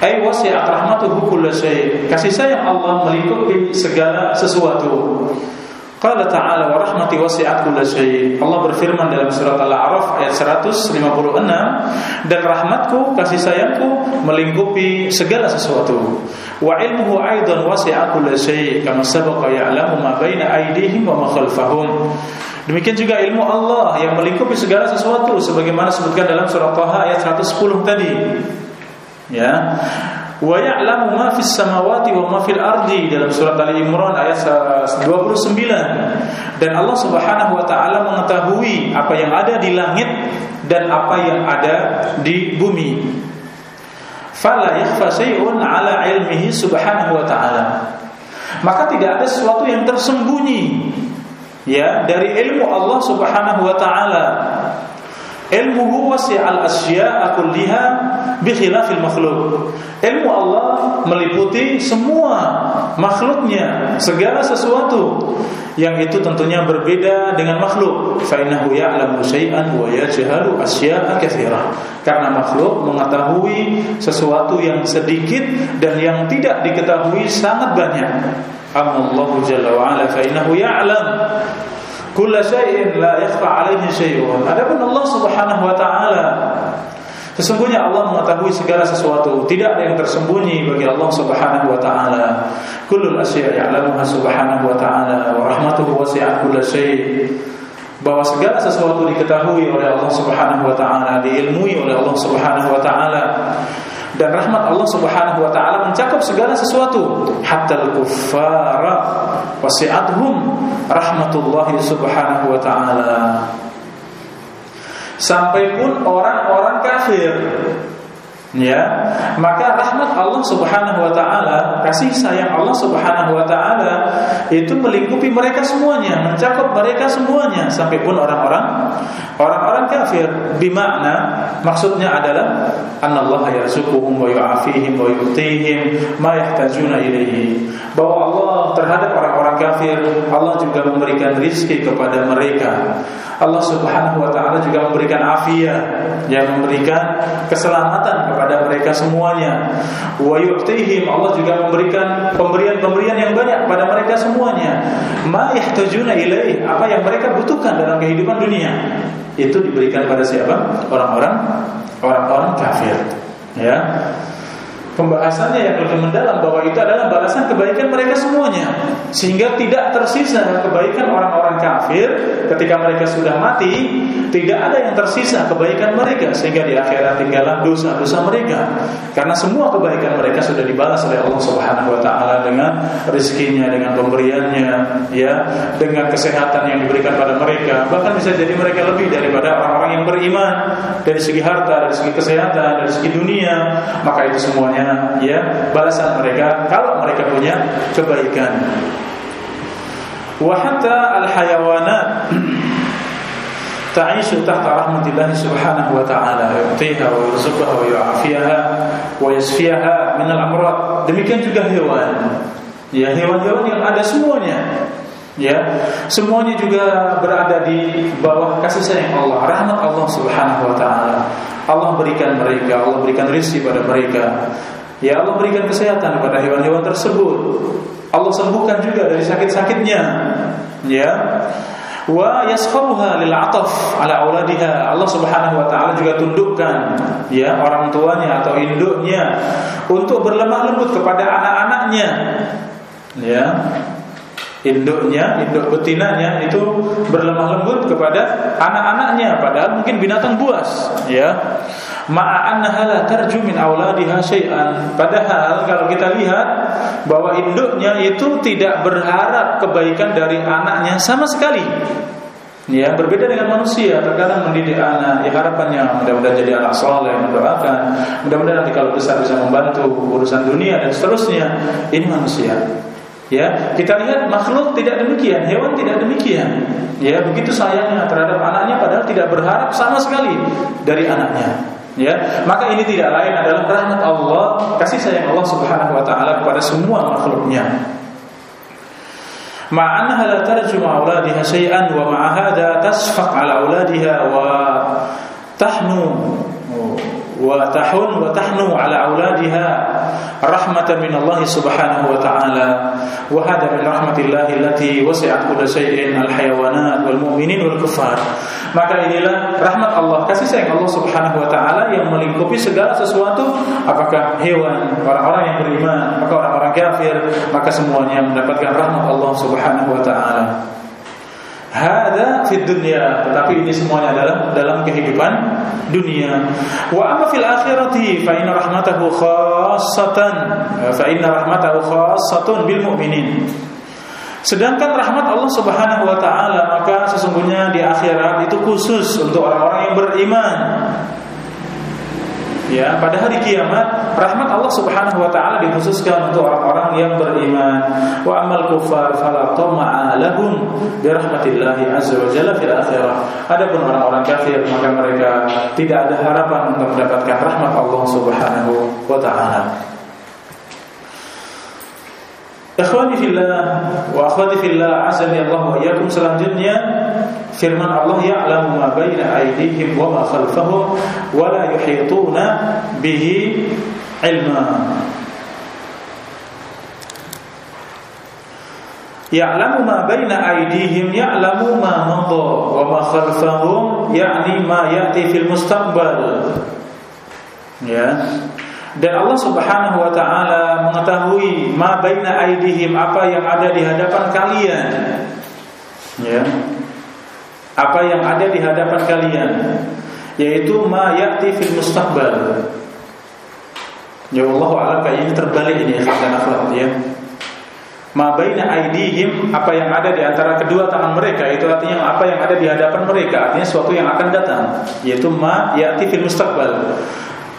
Speaker 1: Ay wasi'at rahmatuhu kulla syai. Kasih sayang Allah melingkupi segala sesuatu. Qala ta'ala wa rahmati wasi'at kulla syai. Allah berfirman dalam surat Al-A'raf ayat 156 dan rahmatku kasih sayangku melingkupi segala sesuatu. Wa ilmuhu aidan wasi'at kulla syai kama sabaqa ya'lamu ma baina aydihim wa ma khalfahum. Demikian juga ilmu Allah yang melingkupi segala sesuatu sebagaimana disebutkan dalam surat Taha ayat 110 tadi ya wa ya'lamu ma fis samawati wa ma fil ardi dalam surat Ali Imran ayat 29 dan Allah Subhanahu wa taala mengetahui apa yang ada di langit dan apa yang ada di bumi. Fala yakhfa ala ilmihi subhanahu wa ta'ala. Maka tidak ada sesuatu yang tersembunyi ya dari ilmu Allah Subhanahu wa taala ilmuhu wasi'al asya'a kulliha bi khilafil makhluk. Ilmu Allah meliputi semua makhluknya, segala sesuatu yang itu tentunya berbeda dengan makhluk. Fa innahu ya'lamu syai'an wa yajhalu asya'a katsira. Karena makhluk mengetahui sesuatu yang sedikit dan yang tidak diketahui sangat banyak. Amma Allah jalla wa ala fa innahu ya'lam kulla syai'in la yakhfa 'alaihi syai'un. Adapun Allah Subhanahu wa taala Sesungguhnya Allah mengetahui segala sesuatu, tidak ada yang tersembunyi bagi Allah Subhanahu wa taala. Kullul asya' ya'lamuha Subhanahu wa taala wa rahmatuhu wasi'at kulla syai'. Bahwa segala sesuatu diketahui oleh Allah Subhanahu wa taala, diilmui oleh Allah Subhanahu wa taala dan rahmat Allah Subhanahu wa taala mencakup segala sesuatu. Hatta al-kuffara wasi'atuhum rahmatullah subhanahu wa taala. Sampai pun orang-orang kafir ya. Maka rahmat Allah Subhanahu wa taala kasih sayang Allah Subhanahu wa taala itu melingkupi mereka semuanya mencakup mereka semuanya sampai pun orang-orang orang-orang kafir. Bimakna maksudnya adalah anallaha yarzuquhum wa yu'afihim wa yu'tihim ma yahtajuna ilaihi bahwa Allah terhadap orang-orang kafir Allah juga memberikan rizki kepada mereka. Allah Subhanahu wa taala juga memberikan afiat, yang memberikan keselamatan kepada mereka semuanya. Wa yu'tihim Allah juga memberikan pemberian-pemberian yang banyak kepada mereka semuanya. Ma yahtajuna ilaih, apa yang mereka butuhkan dalam kehidupan dunia. Itu diberikan pada siapa? Orang-orang orang-orang kafir. Ya pembahasannya yang lebih mendalam bahwa itu adalah balasan kebaikan mereka semuanya. Sehingga tidak tersisa kebaikan orang-orang kafir ketika mereka sudah mati tidak ada yang tersisa kebaikan mereka sehingga di akhirat tinggallah dosa-dosa mereka. Karena semua kebaikan mereka sudah dibalas oleh Allah Subhanahu wa taala dengan rezekinya dengan pemberiannya ya dengan kesehatan yang diberikan pada mereka. Bahkan bisa jadi mereka lebih daripada orang-orang yang beriman. Dari segi harta dari segi kesehatan dari segi dunia maka itu semuanya ya balasan mereka kalau mereka punya kebaikan. Wa hatta al-hayawanat ta'ishu tahta rahmatillah subhanahu wa ta'ala yu'tiha wa yurzuqaha wa yu'afiyaha wa yasfiyaha min al-amrad. Demikian juga hewan. Ya, hewan-hewan yang ada semuanya ya semuanya juga berada di bawah kasih sayang Allah rahmat Allah Subhanahu wa taala Allah berikan mereka Allah berikan rezeki pada mereka Ya Allah berikan kesehatan kepada hewan-hewan tersebut. Allah sembuhkan juga dari sakit-sakitnya. Ya. Wa yaskharuha lil ataf ala auladiha. Allah Subhanahu wa taala juga tundukkan ya orang tuanya atau induknya untuk berlemah lembut kepada anak-anaknya. Ya. Induknya, induk betinanya itu berlemah lembut kepada anak-anaknya padahal mungkin binatang buas, ya ma'annaha la tarju min auladiha. Padahal kalau kita lihat bahwa induknya itu tidak berharap kebaikan dari anaknya sama sekali. Ya, berbeda dengan manusia, terkadang mendidik anak, ya harapannya mudah-mudahan jadi anak soleh, mendoakan, mudah-mudahan nanti kalau besar bisa membantu urusan dunia dan seterusnya. Ini manusia. Ya, kita lihat makhluk tidak demikian, hewan tidak demikian. Ya, begitu sayangnya terhadap anaknya padahal tidak berharap sama sekali dari anaknya. Ya, maka ini tidak lain adalah rahmat Allah, kasih sayang Allah Subhanahu wa taala kepada semua makhluknya. Syai'an wa wa tahun ala auladiha rahmatan min Allah subhanahu wa ta'ala. Wa hada min rahmatillahi allati wasi'at kulla syai'in al hayawanat wal mu'minin wal kuffar maka inilah rahmat Allah kasih sayang Allah subhanahu wa ta'ala yang melingkupi segala sesuatu. Apakah hewan orang-orang yang beriman maka orang-orang kafir maka semuanya mendapatkan rahmat Allah subhanahu wa ta'ala. Hada fid dunya, tetapi ini semuanya adalah dalam kehidupan dunia. Wa amma fil akhirati fa inna rahmatahu khassatan fa inna rahmatahu khassatun bil mu'minin. Sedangkan rahmat Allah Subhanahu wa taala maka sesungguhnya di akhirat itu khusus untuk orang-orang yang beriman. Ya, pada hari kiamat rahmat Allah Subhanahu wa taala dikhususkan untuk orang-orang yang beriman. Wa amal kufar fala tama'a lahum bi rahmatillahi azza wa jalla fil akhirah. Adapun orang-orang kafir maka mereka tidak ada harapan untuk mendapatkan rahmat Allah Subhanahu wa taala. Ikhwani fillah wa akhwati fillah azani Allah wa iyyakum selanjutnya firman Allah ya'lamu ma baina aydihim wa ma khalfahum wa la yuhituna bihi ilma Ya'lamu ma baina aydihim ya'lamu ma madha wa ma khalfahum ya'ni ma ya'ti fil mustaqbal Ya dan Allah Subhanahu wa taala mengetahui ma baina aidihim apa yang ada di hadapan kalian. Ya. Apa yang ada di hadapan kalian yaitu ma ya'ti fil mustaqbal. Ya Allah alam kayak ini terbalik ini ya akhlak ya. Ma baina aidihim apa yang ada di antara kedua tangan mereka itu artinya apa yang ada di hadapan mereka artinya sesuatu yang akan datang yaitu ma ya'ti fil mustaqbal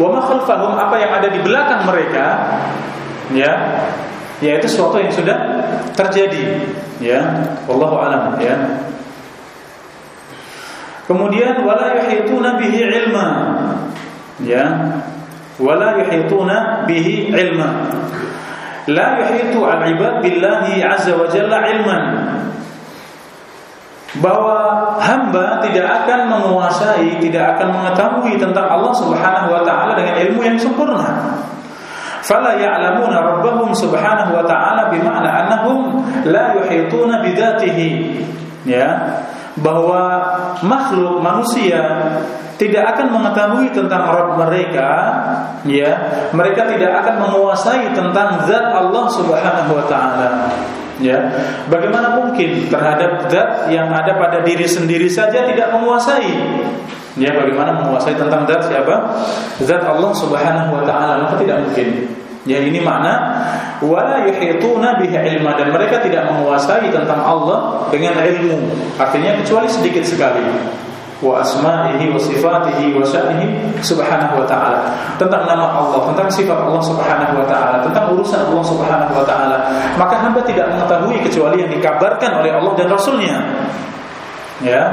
Speaker 1: wa apa yang ada di belakang mereka ya yaitu sesuatu yang sudah terjadi ya. Wallahu alam ya. Kemudian wala yuhituna bihi ilma ya. Wala yuhituna bihi ilma. La yuhitu al-ibad billahi azza wa jalla ilman bahwa hamba tidak akan menguasai, tidak akan mengetahui tentang Allah Subhanahu wa taala dengan ilmu yang sempurna. Fala ya'lamuna rabbahum subhanahu wa ta'ala bima'na annahum la yuhituna bidzatihi. Ya, bahwa makhluk manusia tidak akan mengetahui tentang Rabb mereka, ya, mereka tidak akan menguasai tentang zat Allah Subhanahu wa taala. Ya, bagaimana mungkin terhadap zat yang ada pada diri sendiri saja tidak menguasai? Ya, bagaimana menguasai tentang zat siapa? Zat Allah Subhanahu wa taala, maka tidak mungkin. Ya, ini makna wala yuhituna bihi ilma dan mereka tidak menguasai tentang Allah dengan ilmu. Artinya kecuali sedikit sekali wa asma'ihi wa sifatihi wa sya'nihi subhanahu wa ta'ala. Tentang nama Allah, tentang sifat Allah subhanahu wa ta'ala tentang urusan Allah subhanahu wa ta'ala. Maka hamba tidak mengetahui kecuali yang dikabarkan oleh Allah dan Rasulnya ya.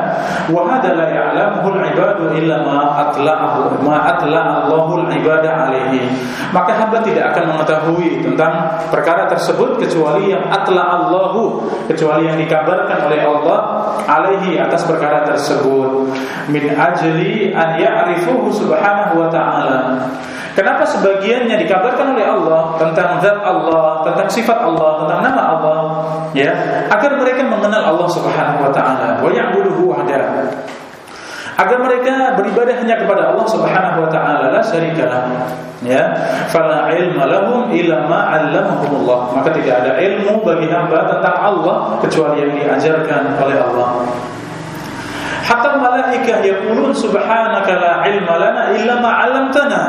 Speaker 1: Wa hada la ya'lamuhu al-ibadu illa ma atla'ahu ma atla'a Allahu al-ibada alaihi. Maka hamba tidak akan mengetahui tentang perkara tersebut kecuali yang atla Allahu kecuali yang dikabarkan oleh Allah alaihi atas perkara tersebut. Min ajli an ya'rifuhu subhanahu wa ta'ala Kenapa sebagiannya dikabarkan oleh Allah tentang zat Allah, tentang sifat Allah, tentang nama Allah, ya, agar mereka mengenal Allah Subhanahu wa taala wa ya'buduhu. Agar mereka beribadah hanya kepada Allah Subhanahu wa taala la syarikalah. Ya, fala ilma lahum illa ma 'allamahumullah. Maka tidak ada ilmu bagi hamba tentang Allah kecuali yang diajarkan oleh Allah. Hatta malaikah yaqulun subhanaka la ilma lana illa ma 'allamtana.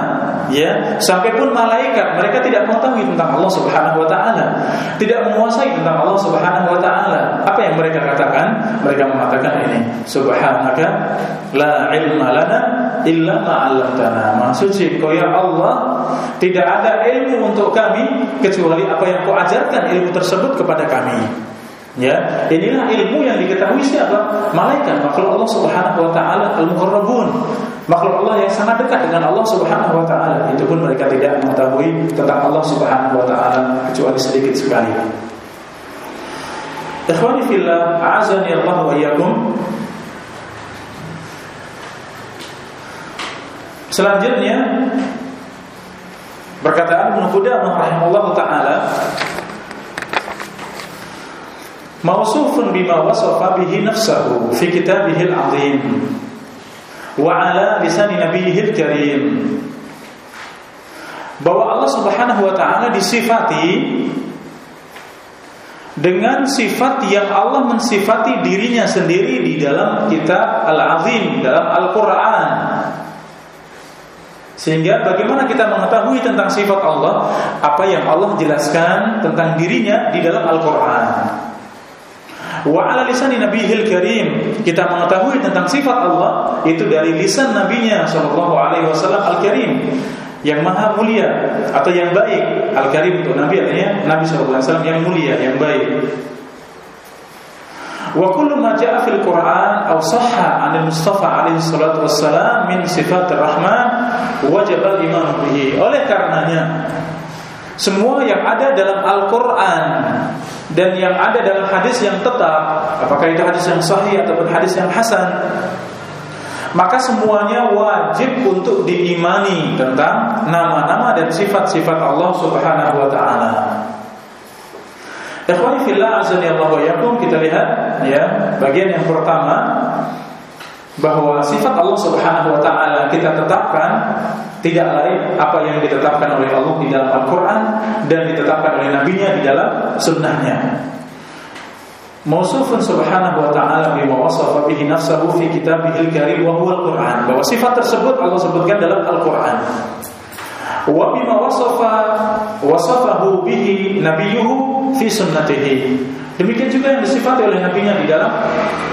Speaker 1: Ya, sampai pun malaikat mereka tidak mengetahui tentang Allah Subhanahu wa taala, tidak menguasai tentang Allah Subhanahu wa taala. Apa yang mereka katakan? Mereka mengatakan ini, subhanaka la ilma lana illa ma 'allamtana. Maha suci Engkau ya Allah, tidak ada ilmu untuk kami kecuali apa yang Kau ajarkan ilmu tersebut kepada kami. Ya, inilah ilmu yang diketahui siapa? Malaikat, makhluk Allah Subhanahu wa taala, al-muqarrabun. Makhluk Allah yang sangat dekat dengan Allah Subhanahu wa taala. Itu pun mereka tidak mengetahui tentang Allah Subhanahu wa taala kecuali sedikit sekali. Ikhwani fillah, a'azani Allah wa iyyakum. Selanjutnya perkataan Ibnu Qudamah rahimahullah taala mausufun bima wasafa bihi nafsahu fi kitabih al-azim wa ala lisan nabiyih al-karim bahwa Allah Subhanahu wa taala disifati dengan sifat yang Allah mensifati dirinya sendiri di dalam kitab Al-Azim dalam Al-Qur'an. Sehingga bagaimana kita mengetahui tentang sifat Allah? Apa yang Allah jelaskan tentang dirinya di dalam Al-Qur'an Wa ala lisan nabiyil karim. Kita mengetahui tentang sifat Allah itu dari lisan nabinya sallallahu alaihi wasallam al-karim. Yang maha mulia atau yang baik. Al-karim itu nabi artinya nabi sallallahu alaihi wasallam yang mulia yang baik. Wa kullu ma jaa fil Qur'an aw sahha 'an al-Mustafa alaihi salatu wassalam min sifatir rahman wajib al-iman bihi. Oleh karenanya semua yang ada dalam Al-Qur'an dan yang ada dalam hadis yang tetap, apakah itu hadis yang sahih ataupun hadis yang hasan, maka semuanya wajib untuk diimani tentang nama-nama dan sifat-sifat Allah Subhanahu wa taala. Ikhwani fillah wa yakum kita lihat ya, bagian yang pertama bahwa sifat Allah Subhanahu wa taala kita tetapkan tidak lain apa yang ditetapkan oleh Allah di dalam Al-Quran dan ditetapkan oleh Nabi-Nya di dalam sunnahnya. Mausufun subhanahu wa ta'ala bima wasafa bihi nafsahu fi kitabihil karim wa huwa al-Quran. Bahwa sifat tersebut Allah sebutkan dalam Al-Quran. Wa bima wasafa wasafahu bihi nabiyuhu fi sunnatihi. Demikian juga yang disifati oleh nabinya di dalam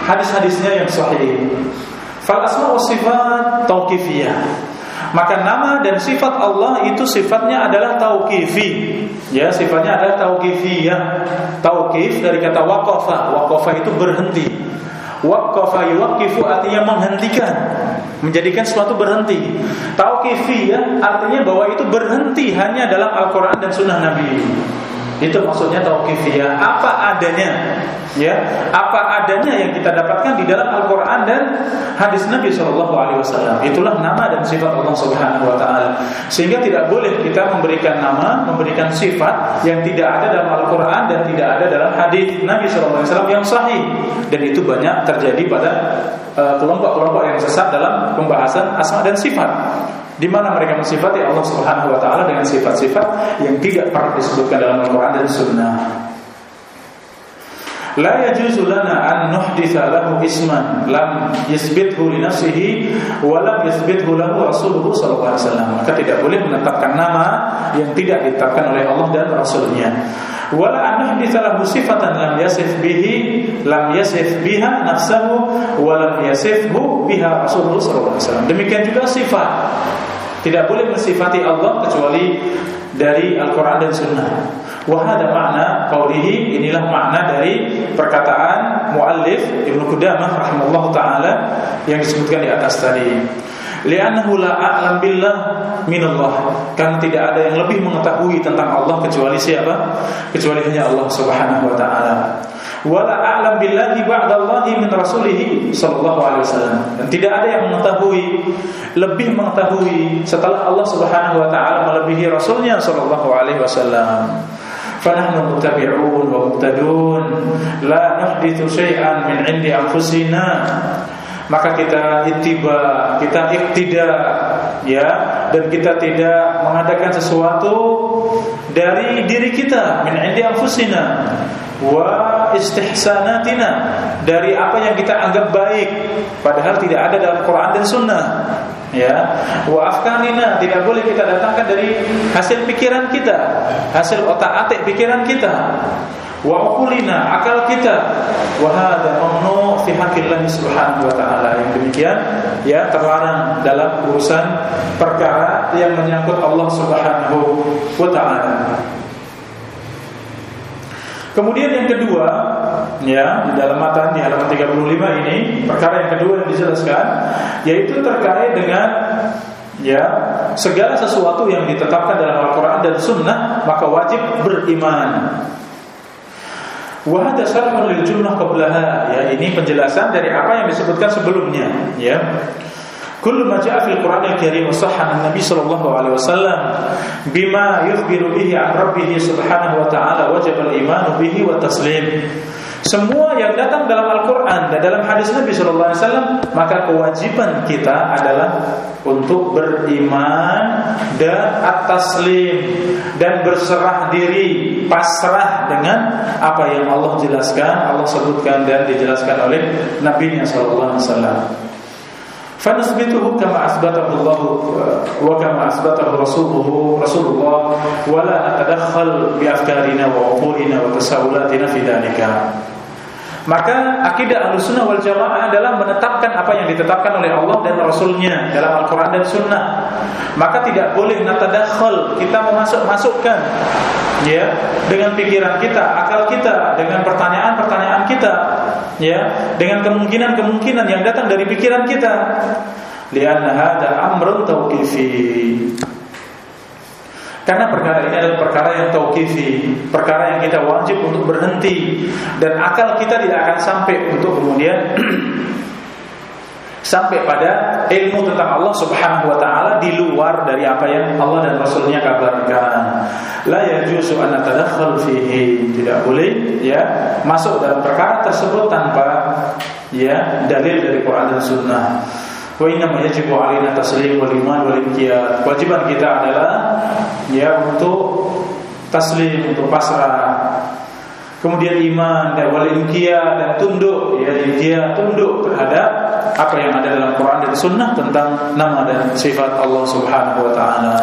Speaker 1: hadis-hadisnya yang sahih. Fal asma wa sifat tauqifiyah maka nama dan sifat Allah itu sifatnya adalah tauqifi. Ya, sifatnya adalah tauqifiyah. Tauqif dari kata waqafa. Waqafa itu berhenti. Waqafa yuwaqifu artinya menghentikan, menjadikan sesuatu berhenti. Tauqifiyah artinya bahwa itu berhenti hanya dalam Al-Qur'an dan sunnah Nabi. Itu maksudnya tauqifiyah, apa adanya. Ya, apa adanya yang kita dapatkan di dalam Al-Qur'an dan hadis Nabi Shallallahu alaihi wasallam. Itulah nama dan sifat Allah Subhanahu wa taala. Sehingga tidak boleh kita memberikan nama, memberikan sifat yang tidak ada dalam Al-Qur'an dan tidak ada dalam hadis Nabi Shallallahu alaihi wasallam yang sahih. Dan itu banyak terjadi pada eh, kelompok-kelompok uh, yang sesat dalam pembahasan asma dan sifat di mana mereka mensifati Allah Subhanahu wa taala dengan sifat-sifat yang tidak pernah disebutkan dalam Al-Qur'an dan Sunnah. La yajuzu lana an nuhditha lahu isman lam yasbithu li nafsihi wa lam yasbithu lahu Rasulullah sallallahu alaihi wasallam. Maka tidak boleh menetapkan nama yang tidak ditetapkan oleh Allah dan Rasulnya. Wala an nuhditha lahu sifatan lam yasif bihi lam yasif biha nafsahu wa lam yasifhu biha Rasulullah sallallahu alaihi wasallam. Demikian juga sifat tidak boleh mensifati Allah kecuali dari Al-Quran dan Sunnah. Wahada makna kaulihi inilah makna dari perkataan muallif Ibnu Qudamah rahimahullah taala yang disebutkan di atas tadi. Li'annahu la a'lam billah minallah. Karena tidak ada yang lebih mengetahui tentang Allah kecuali siapa? Kecuali hanya Allah Subhanahu wa taala wala a'lam billahi ba'dallahi min rasulih sallallahu alaihi wasallam. Dan tidak ada yang mengetahui lebih mengetahui setelah Allah Subhanahu wa taala melebihi rasulnya sallallahu alaihi wasallam. فنحن متبعون ومقتدون لا نحدث شيئا من عند أنفسنا maka kita ittiba, kita iktida ya dan kita tidak mengadakan sesuatu dari diri kita min indi anfusina wa istihsanatina. Dari apa yang kita anggap baik. Padahal tidak ada dalam Quran dan Sunnah. Ya. Wa afkanina. Tidak boleh kita datangkan dari hasil pikiran kita. Hasil otak atik pikiran kita. Wa uqulina. Akal kita. Wa hadha mamnu fi haqqillah subhanahu wa ta'ala. Yang demikian ya terlarang dalam urusan perkara yang menyangkut Allah subhanahu wa ta'ala Kemudian yang kedua, ya di dalam matan di halaman 35 ini perkara yang kedua yang dijelaskan yaitu terkait dengan ya segala sesuatu yang ditetapkan dalam Al-Qur'an dan Sunnah maka wajib beriman. Wahada syarhun lil jumlah qablaha ya ini penjelasan dari apa yang disebutkan sebelumnya ya. Kullu ma ja'a fil Qur'anil Karim sahha Nabi sallallahu alaihi wasallam bima yukhbiru bihi an rabbih subhanahu wa ta'ala wajib al-iman bihi wa taslim. Semua yang datang dalam Al-Quran dan dalam hadis Nabi Sallallahu Alaihi Wasallam maka kewajiban kita adalah untuk beriman dan ataslim dan berserah diri pasrah dengan apa yang Allah jelaskan Allah sebutkan dan dijelaskan oleh Nabi Sallallahu Alaihi Wasallam. فنثبته كما أثبته الله وكما أثبته رسوله رسول الله ولا نتدخل بأفكارنا وعقولنا وتساؤلاتنا في ذلك. Maka akidah al-sunnah wal jamaah adalah menetapkan apa yang ditetapkan oleh Allah dan Rasulnya dalam Al-Quran dan Sunnah. Maka tidak boleh natadakhal kita memasuk-masukkan ya dengan pikiran kita, akal kita, dengan pertanyaan-pertanyaan kita, ya dengan kemungkinan-kemungkinan yang datang dari pikiran kita. Lianna hada amrun tauqifi. Karena perkara ini adalah perkara yang tauqifi, perkara yang kita wajib untuk berhenti dan akal kita tidak akan sampai untuk kemudian sampai pada ilmu tentang Allah Subhanahu wa taala di luar dari apa yang Allah dan Rasulnya kabarkan. La yajuzu an natadakhal fihi. Tidak boleh ya masuk dalam perkara tersebut tanpa ya dalil dari Quran dan Sunnah. Wa inna ma yajibu alaina taslim wal iman wal. Kewajiban kita adalah ya untuk taslim, untuk pasrah. Kemudian iman dan wal dan tunduk ya inqiyad tunduk terhadap apa yang ada dalam Quran dan Sunnah tentang nama dan sifat Allah Subhanahu wa taala.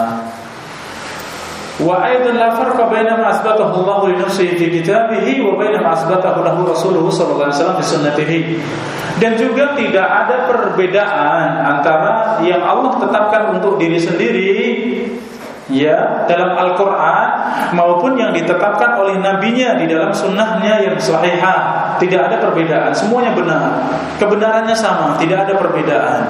Speaker 1: وأيضا لا فرق بين ما أثبته الله لنفسه في كتابه وبين ما أثبته له رسوله صلى الله عليه وسلم في سنته dan juga tidak ada perbedaan antara yang Allah tetapkan untuk diri sendiri ya dalam Al-Quran maupun yang ditetapkan oleh nabinya di dalam sunnahnya yang sahihah tidak ada perbedaan semuanya benar kebenarannya sama tidak ada perbedaan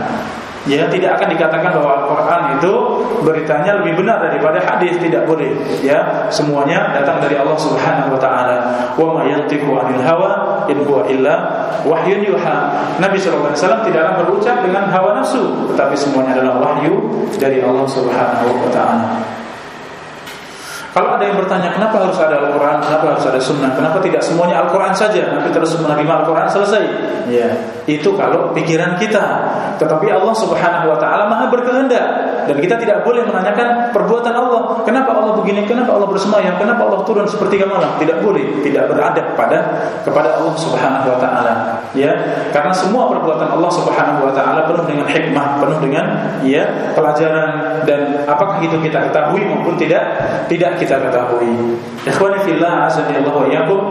Speaker 1: Ya, tidak akan dikatakan bahwa Al-Qur'an itu beritanya lebih benar daripada hadis, tidak boleh. Ya, semuanya datang dari Allah Subhanahu wa taala. Wa ma yantiqu 'anil hawa in huwa illa wahyun yuha. Nabi sallallahu alaihi wasallam tidaklah berucap dengan hawa nafsu, tetapi semuanya adalah wahyu dari Allah Subhanahu wa taala. Kalau ada yang bertanya kenapa harus ada Al-Quran, kenapa harus ada Sunnah, kenapa tidak semuanya Al-Quran saja, nanti terus menerima Al-Quran selesai? Ya, itu kalau pikiran kita. Tetapi Allah Subhanahu Wa Taala maha berkehendak dan kita tidak boleh menanyakan perbuatan Allah. Kenapa Allah begini? Kenapa Allah bersemayam? Kenapa Allah turun seperti malam? Tidak boleh, tidak beradab pada kepada Allah Subhanahu Wa Taala. Ya, karena semua perbuatan Allah Subhanahu Wa Taala penuh dengan hikmah, penuh dengan ya pelajaran dan apakah itu kita ketahui maupun tidak tidak kita ketahui. Ikhwani fillah azza wa iyyakum.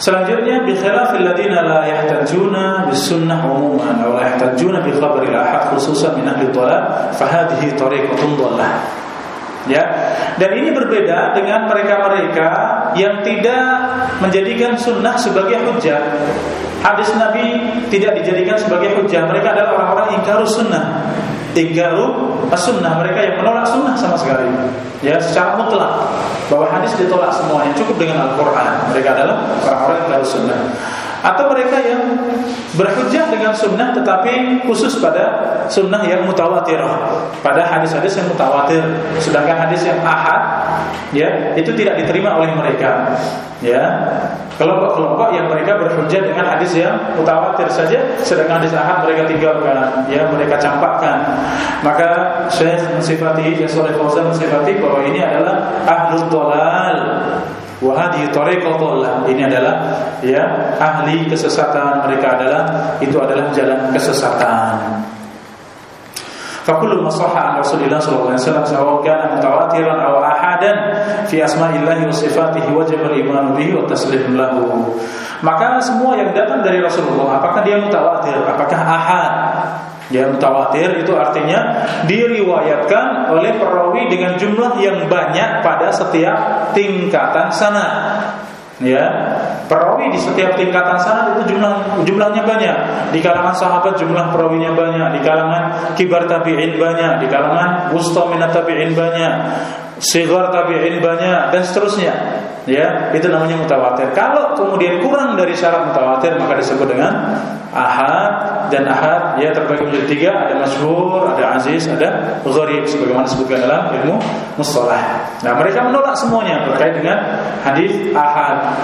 Speaker 1: Selanjutnya bi khilafil ladina la yahtajuna bis sunnah umuman aw la yahtajuna bi khabar al ahad khususan min ahli dhalal fa hadhihi tariqatun dhalah. Ya. Dan ini berbeda dengan mereka-mereka yang tidak menjadikan sunnah sebagai hujah. Hadis Nabi tidak dijadikan sebagai hujah. Mereka adalah orang-orang yang ingkarus sunnah. Ingkaru as-sunnah mereka yang menolak sunnah sama sekali. Ya, secara mutlak bahwa hadis ditolak semuanya cukup dengan Al-Qur'an. Mereka adalah orang-orang yang ingkarus sunnah. Atau mereka yang berhujjah dengan sunnah tetapi khusus pada sunnah yang mutawatir pada hadis-hadis yang mutawatir. Sedangkan hadis yang ahad ya itu tidak diterima oleh mereka. Ya. Kelompok-kelompok yang mereka berhujjah dengan hadis yang mutawatir saja sedangkan hadis ahad mereka tinggalkan ya mereka campakkan. Maka Syekh mensifati Saleh Fauzan mensifati bahwa ini adalah ahlul dolal Wahadi tariqatullah. Ini adalah ya ahli kesesatan mereka adalah itu adalah jalan kesesatan. Fakullu masaha an Rasulillah sallallahu alaihi wasallam sawa kana mutawatiran aw ahad ahadan fi asma'illahi wa sifatihi wajib al-iman bihi wa taslim lahu. Maka semua yang datang dari Rasulullah apakah dia mutawatir, apakah ahad? Ya mutawatir itu artinya diriwayatkan oleh perawi dengan jumlah yang banyak pada setiap tingkatan sana ya perawi di setiap tingkatan sanad itu jumlah jumlahnya banyak. Di kalangan sahabat jumlah perawinya banyak di kalangan kibar tabi'in banyak di kalangan wusta minat tabi'in banyak sigar tabi'in banyak dan seterusnya. Ya itu namanya mutawatir. Kalau kemudian kurang dari syarat mutawatir maka disebut dengan ahad. Dan ahad ya terbagi menjadi tiga. Ada masyhur ada aziz ada gharib. Sebagaimana disebutkan dalam ilmu mustalah nah mereka menolak semuanya terkait dengan hadis ahad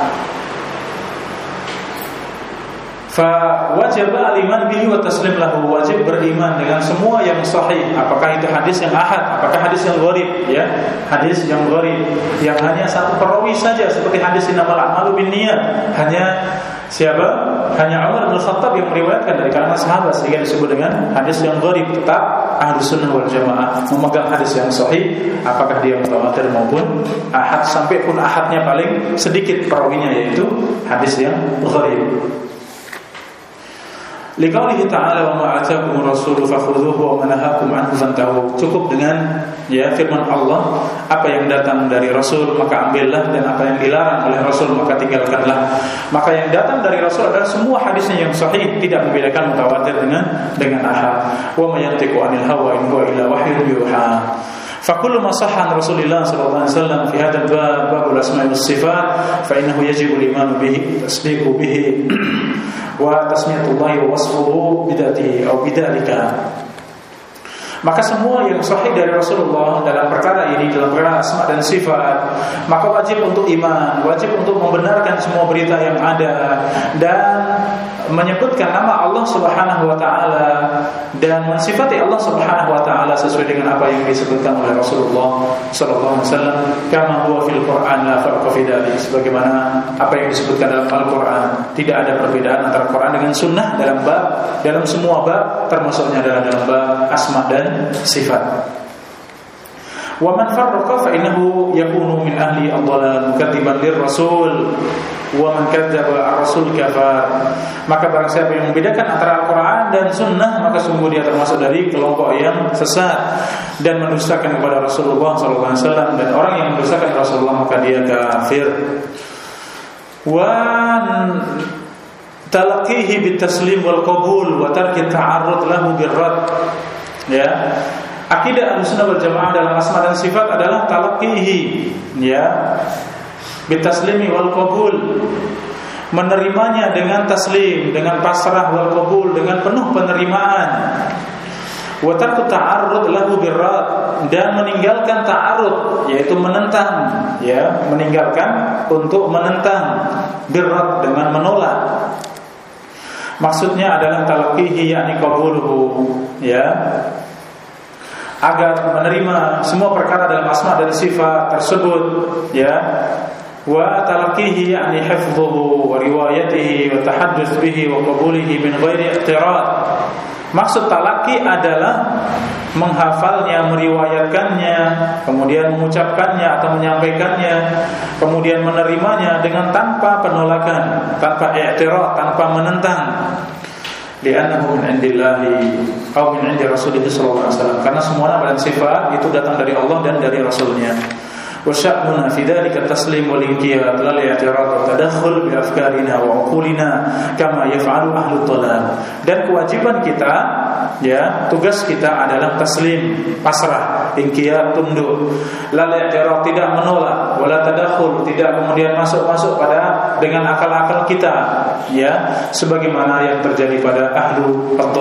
Speaker 1: Fawajib aliman bihi wa taslim lahu wajib beriman dengan semua yang sahih. Apakah itu hadis yang ahad, apakah hadis yang gharib, ya? Hadis yang gharib yang hanya satu perawi saja seperti hadis innamal a'malu binniyat. Hanya siapa? Hanya Umar bin Khattab yang meriwayatkan dari kalangan sahabat sehingga disebut dengan hadis yang gharib. Tetap ahli sunnah wal jamaah memegang hadis yang sahih apakah dia mutawatir maupun ahad sampai pun ahadnya paling sedikit perawinya yaitu hadis yang gharib. Liqaulihi ta'ala wa ma ataakum rasulu wa ma nahakum anhu fantahu. Cukup dengan ya firman Allah, apa yang datang dari Rasul maka ambillah dan apa yang dilarang oleh Rasul maka tinggalkanlah. Maka yang datang dari Rasul adalah semua hadisnya yang sahih, tidak membedakan mutawatir dengan dengan ahad. Wa ma 'anil hawa in huwa illa wahyun yuha. فكل ما صح عن رسول الله صلى الله عليه وسلم في هذا الباب باب الأسماء والصفات فإنه يجب الإيمان به التصديق به وتسمية الله ووصفه بذاته أو بذلك Maka semua yang sahih dari Rasulullah dalam perkara ini dalam perkara asma dan sifat, maka wajib untuk iman, wajib untuk membenarkan semua berita yang ada dan menyebutkan nama Allah Subhanahu wa taala dan mensifati Allah Subhanahu wa taala sesuai dengan apa yang disebutkan oleh Rasulullah sallallahu alaihi wasallam kama huwa fil Qur'an la farqa fi sebagaimana apa yang disebutkan dalam Al-Qur'an tidak ada perbedaan antara Quran dengan sunnah dalam bab dalam semua bab termasuknya adalah dalam bab asma dan sifat. Innahu yakunu min ahli ad-dhalal mukadziban lirrasul wa man kadzdzaba ar-rasul kafar. Maka barang siapa yang membedakan antara Al-Qur'an dan sunnah maka sungguh dia termasuk dari kelompok yang sesat dan mendustakan kepada Rasulullah wasallam dan orang yang mendustakan Rasulullah maka dia kafir. Wa talaqihi bitaslim wal qabul wa tarki ta'arrud lahu birrad ya akidah sunnah wal jamaah dalam asma dan sifat adalah talaqihi ya. Bitaslimi wal qabul. Menerimanya dengan taslim dengan pasrah wal qabul dengan penuh penerimaan. Wa tarku ta'arrud lahu birrad. Dan meninggalkan ta'arud yaitu menentang ya. Meninggalkan untuk menentang birrad dengan menolak. Maksudnya adalah talaqihi yakni qabuluhu ya agar menerima semua perkara dalam asma dan sifat tersebut ya wa talaqihi yakni hifdhuhu wa riwayatihi wa tahadduts bihi wa qabulihi min ghairi i'tirad Maksud talaki adalah menghafalnya, meriwayatkannya, kemudian mengucapkannya atau menyampaikannya, kemudian menerimanya dengan tanpa penolakan, tanpa i'tirad, tanpa menentang li'annahu min indillahi aw min indi rasulih sallallahu alaihi wasallam. Karena semua nama dan sifat itu datang dari Allah dan dari rasulnya. Wa sya'nuna fi dhalika taslim wal inqiyad la li'tirad wa tadakhul bi afkarina wa uqulina kama yaf'alu ahlu dhalal. Dan kewajiban kita ya tugas kita adalah taslim pasrah inqiyad tunduk. La i'tirad tidak menolak. Wala tadakhul tidak kemudian masuk-masuk pada dengan akal-akal kita. Ya sebagaimana yang terjadi pada ahlu ad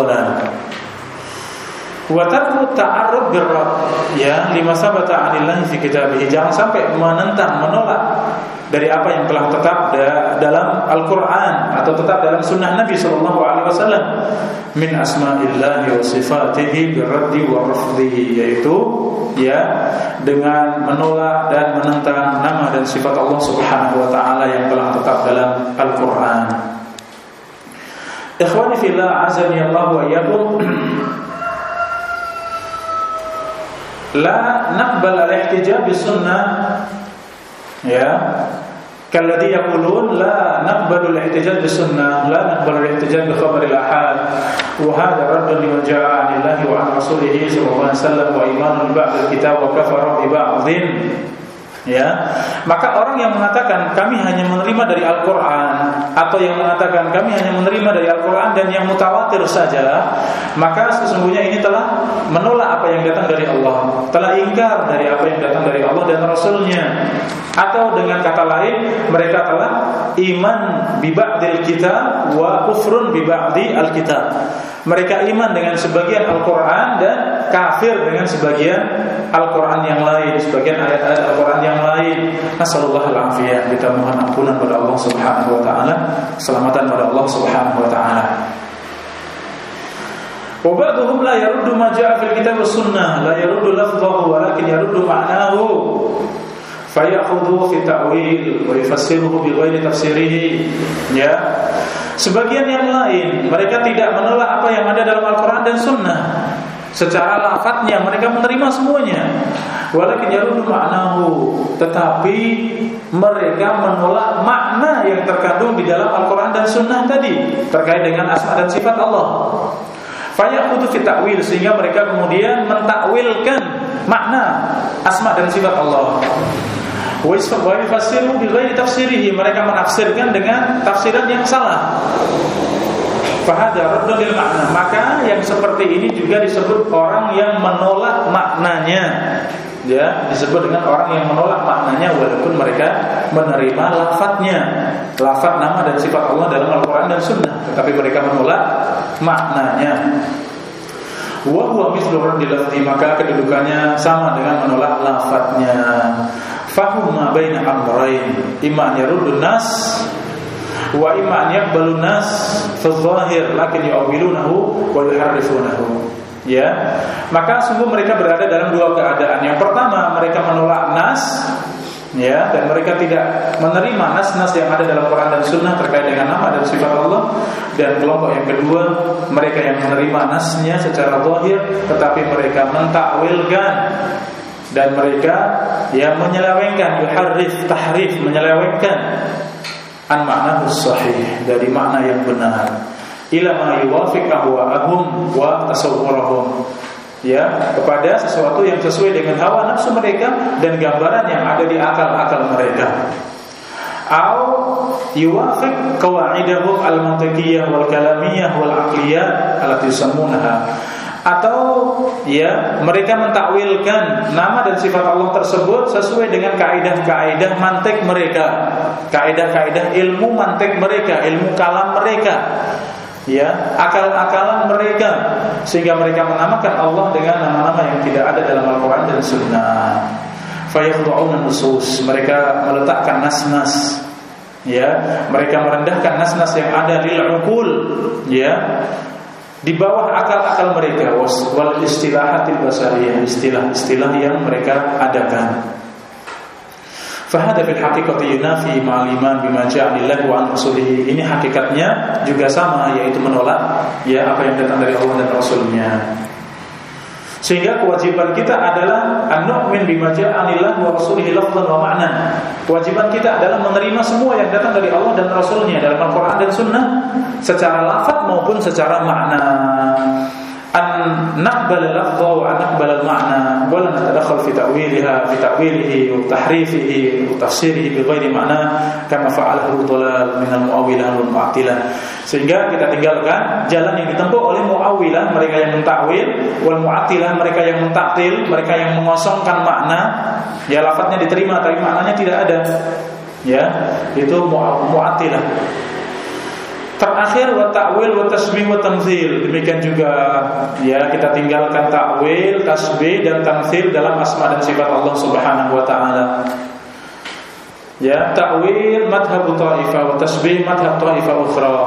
Speaker 1: wa tarku ta'arrud birrad ya lima sabata anillahi fi kitabih jangan sampai menentang menolak dari apa yang telah tetap dalam Al-Qur'an atau tetap dalam sunnah Nabi sallallahu alaihi wasallam. Min asma'illahi wa sifatihi birraddi wa rafdihi yaitu ya dengan menolak dan menentang nama dan sifat Allah Subhanahu wa taala yang telah tetap dalam Al-Qur'an. Ikhwani fillah azani Allah wa iyyakum la naqbal al-ihtijab bis sunnah ya kalladhi yaqulun la naqbalu al-ihtijaj bis sunnah la naqbalu al-ihtijaj bi khabar al-ahad wa hadha raddun liman jaa 'an Allah wa 'an rasulih sallallahu alaihi wasallam wa imanun ya. Maka orang yang mengatakan kami hanya menerima dari Al-Qur'an atau yang mengatakan kami hanya menerima dari Al-Qur'an dan yang mutawatir saja maka sesungguhnya ini telah menolak apa yang datang dari Allah telah ingkar dari apa yang datang dari Allah dan Rasulnya. Atau dengan kata lain mereka telah iman bi ba'dil kitab wa kufrun bi ba'di al-kitab. Mereka iman dengan sebagian Al-Quran dan kafir dengan sebagian Al-Quran yang lain, sebagian ayat-ayat Al-Quran yang lain. Nasehatullah al-Afiyah. Kita mohon ampunan kepada Allah Subhanahu Wa Taala, Selamatan kepada Allah Subhanahu Wa Taala. Wabaduhum la yarudu ma ja'a fil kitab sunnah la yarudu lafzahu walakin yaruddu ma'nahu fayakhudhu fi ta'wil wa yufassiruhu bi ghairi tafsirihi ya sebagian yang lain mereka tidak menolak apa yang ada dalam Al-Qur'an dan sunnah Secara lafadznya mereka menerima semuanya. Walakin yaruddu ma'nahu, tetapi mereka menolak makna yang terkandung di dalam Al-Quran dan Sunnah tadi terkait dengan asma dan sifat Allah. Fayaqutu fi ta'wil sehingga mereka kemudian mentakwilkan makna asma dan sifat Allah. Wa yafasiru bi ghairi tafsirihi. Mereka menafsirkan dengan tafsiran yang salah. Fahada raddun lil makna. Maka yang seperti ini juga disebut orang yang menolak maknanya. Ya, disebut dengan orang yang menolak maknanya walaupun mereka menerima lafadznya. Lafaz nama dan sifat Allah dalam Al-Qur'an dan Sunnah, tetapi mereka menolak maknanya. Wa huwa mithlu maka kedudukannya sama dengan menolak lafadznya fahum ma baina amrayn imma wa imma an yaqbalun nas fi dhahir lakin yu'awilunahu wa yuharrifunahu. Ya. Maka sungguh mereka berada dalam dua keadaan. Yang pertama mereka menolak nas ya dan mereka tidak menerima nas-nas yang ada dalam Quran dan Sunnah terkait dengan nama dan sifat Allah. Dan kelompok yang kedua mereka yang menerima nasnya secara zahir tetapi mereka mentakwilkan. Dan mereka yang menyelewengkan yuharrif tahrif menyelewengkan an makna sahih dari makna yang benar. Ila ma yuwafiq ahwa'ahum wa tasawwurahum. Ya kepada sesuatu yang sesuai dengan hawa nafsu mereka dan gambaran yang ada di akal-akal mereka. Au yuwafiq qawaidahum al-mantiqiyah wal kalamiyah wal aqliyah allati yusammunaha atau ya mereka mentakwilkan nama dan sifat Allah tersebut sesuai dengan kaidah-kaidah mantik mereka, kaidah-kaidah ilmu mantik mereka, ilmu kalam mereka, ya akal-akalan mereka. Sehingga mereka menamakan Allah dengan nama-nama yang tidak ada dalam Al-Quran dan Sunnah. Fayakhda'una nusus. Mereka meletakkan nas-nas. Ya mereka merendahkan nas-nas yang ada di ukul ya di bawah akal-akal mereka wal istilahatil basariyah istilah-istilah yang mereka adakan Fahada fil haqiqati yunafi ma'aliman bima ja'alillah wa an rasulih. Ini hakikatnya juga sama yaitu menolak ya apa yang datang dari Allah dan Rasulnya. Sehingga kewajiban kita adalah an-nu'min bima ja'anillah wa rasulihi lafzan wa ma'nan. Kewajiban kita adalah menerima semua yang datang dari Allah dan Rasulnya dalam Al-Quran dan Sunnah secara lafaz maupun secara makna an naqbal al-lafdha wa an naqbal al-ma'na wa la natadakhal fi ta'wiliha fi ta'wilihi wa tahrifihi wa tafsirihi bi ma'na min al-mu'awwilah sehingga kita tinggalkan jalan yang ditempuh oleh mu'awwilah mereka yang mentakwil wal mu'attilah mereka yang mentaktil mereka yang mengosongkan makna. Ya lafadznya diterima tapi maknanya tidak ada. Ya itu mu'attilah Terakhir wa ta'wil wa tasbih wa tamzil. Demikian juga ya kita tinggalkan ta'wil, tasbih dan tamzil dalam asma dan sifat Allah Subhanahu wa taala. Ya, ta'wil madhab ta'ifah wa tasbih madhab ta'ifah ukhra.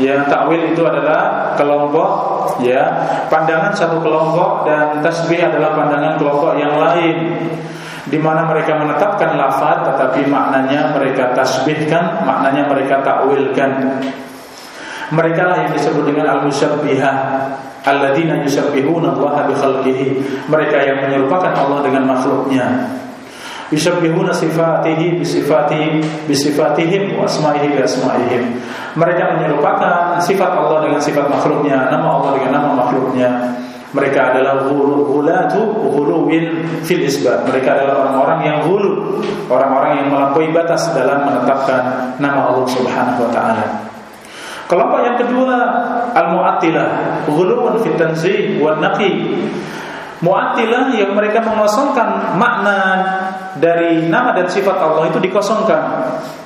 Speaker 1: Ya, ta'wil itu adalah kelompok ya, pandangan satu kelompok dan tasbih adalah pandangan kelompok yang lain di mana mereka menetapkan lafaz tetapi maknanya mereka tasbihkan, maknanya mereka takwilkan. Mereka lah yang disebut dengan al-musyabbihah. alladzina yusabbihuna Allah bi khalqihi mereka yang menyerupakan Allah dengan makhluknya yusabbihuna sifatihi bi sifatihi bi sifatihim wa asma'ihi bi asma'ihim mereka menyerupakan sifat Allah dengan sifat makhluknya nama Allah dengan nama makhluknya mereka adalah ghulatu ghuluwin fil isbat. Mereka adalah orang-orang yang ghulu, orang-orang yang melampaui batas dalam menetapkan nama Allah Subhanahu wa taala. Kelompok yang kedua al-mu'attilah, ghuluwun fit tanzih wan naqi. Mu'attilah yang mereka mengosongkan makna dari nama dan sifat Allah itu dikosongkan.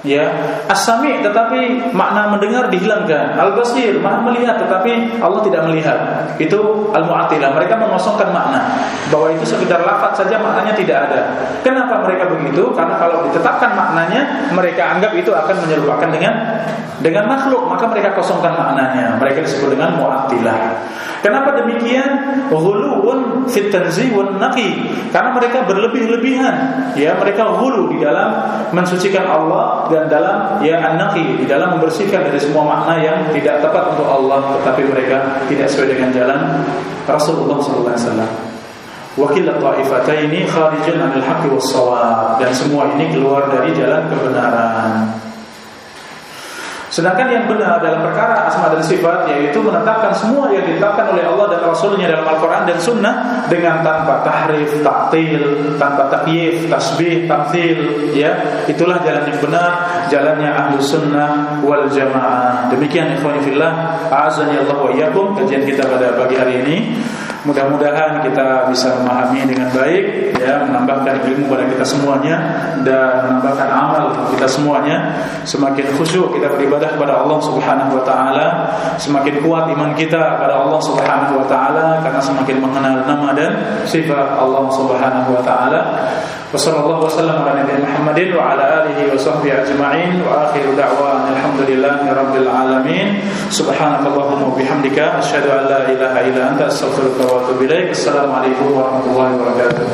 Speaker 1: Ya, as-sami tetapi makna mendengar dihilangkan. Al-basir maha melihat tetapi Allah tidak melihat. Itu al-mu'attilah. Mereka mengosongkan makna bahwa itu sekedar lafaz saja maknanya tidak ada. Kenapa mereka begitu? Karena kalau ditetapkan maknanya, mereka anggap itu akan menyerupakan dengan dengan makhluk, maka mereka kosongkan maknanya. Mereka disebut dengan mu'attilah. Kenapa demikian? Ghuluun fit tanzih. Karena mereka berlebih-lebihan. Ya, mereka ghulu di dalam mensucikan Allah dan dalam ya an-naqi, di dalam membersihkan dari semua makna yang tidak tepat untuk Allah, tetapi mereka tidak sesuai dengan jalan Rasulullah sallallahu alaihi wasallam. Wakil ta'ifataini kharijan 'anil haqqi was dan semua ini keluar dari jalan kebenaran. Sedangkan yang benar dalam perkara asma dan sifat yaitu menetapkan semua yang ditetapkan oleh Allah dan Rasulnya dalam Al-Quran dan Sunnah dengan tanpa tahrif, taktil, tanpa takyif, tasbih, tamthil, ya itulah jalan yang benar, jalannya ahlu sunnah wal jamaah. Demikian ikhwan fillah, azan Allah wa kajian kita pada pagi hari ini. Mudah-mudahan kita bisa memahami dengan baik ya, menambahkan ilmu pada kita semuanya dan menambahkan amal kita semuanya. Semakin khusyuk kita beribadah kepada Allah Subhanahu wa taala, semakin kuat iman kita kepada Allah Subhanahu wa taala karena semakin mengenal nama dan sifat Allah Subhanahu wa taala. Wassallallahu wasallam ala nabiyina Muhammadin wa ala alihi wa sahbihi ajma'in wa akhiru da'wana alamin. Wa bihamdika asyhadu an la ilaha illa anta astaghfiruka wa atubu. Assalamualaikum warahmatullahi wabarakatuh.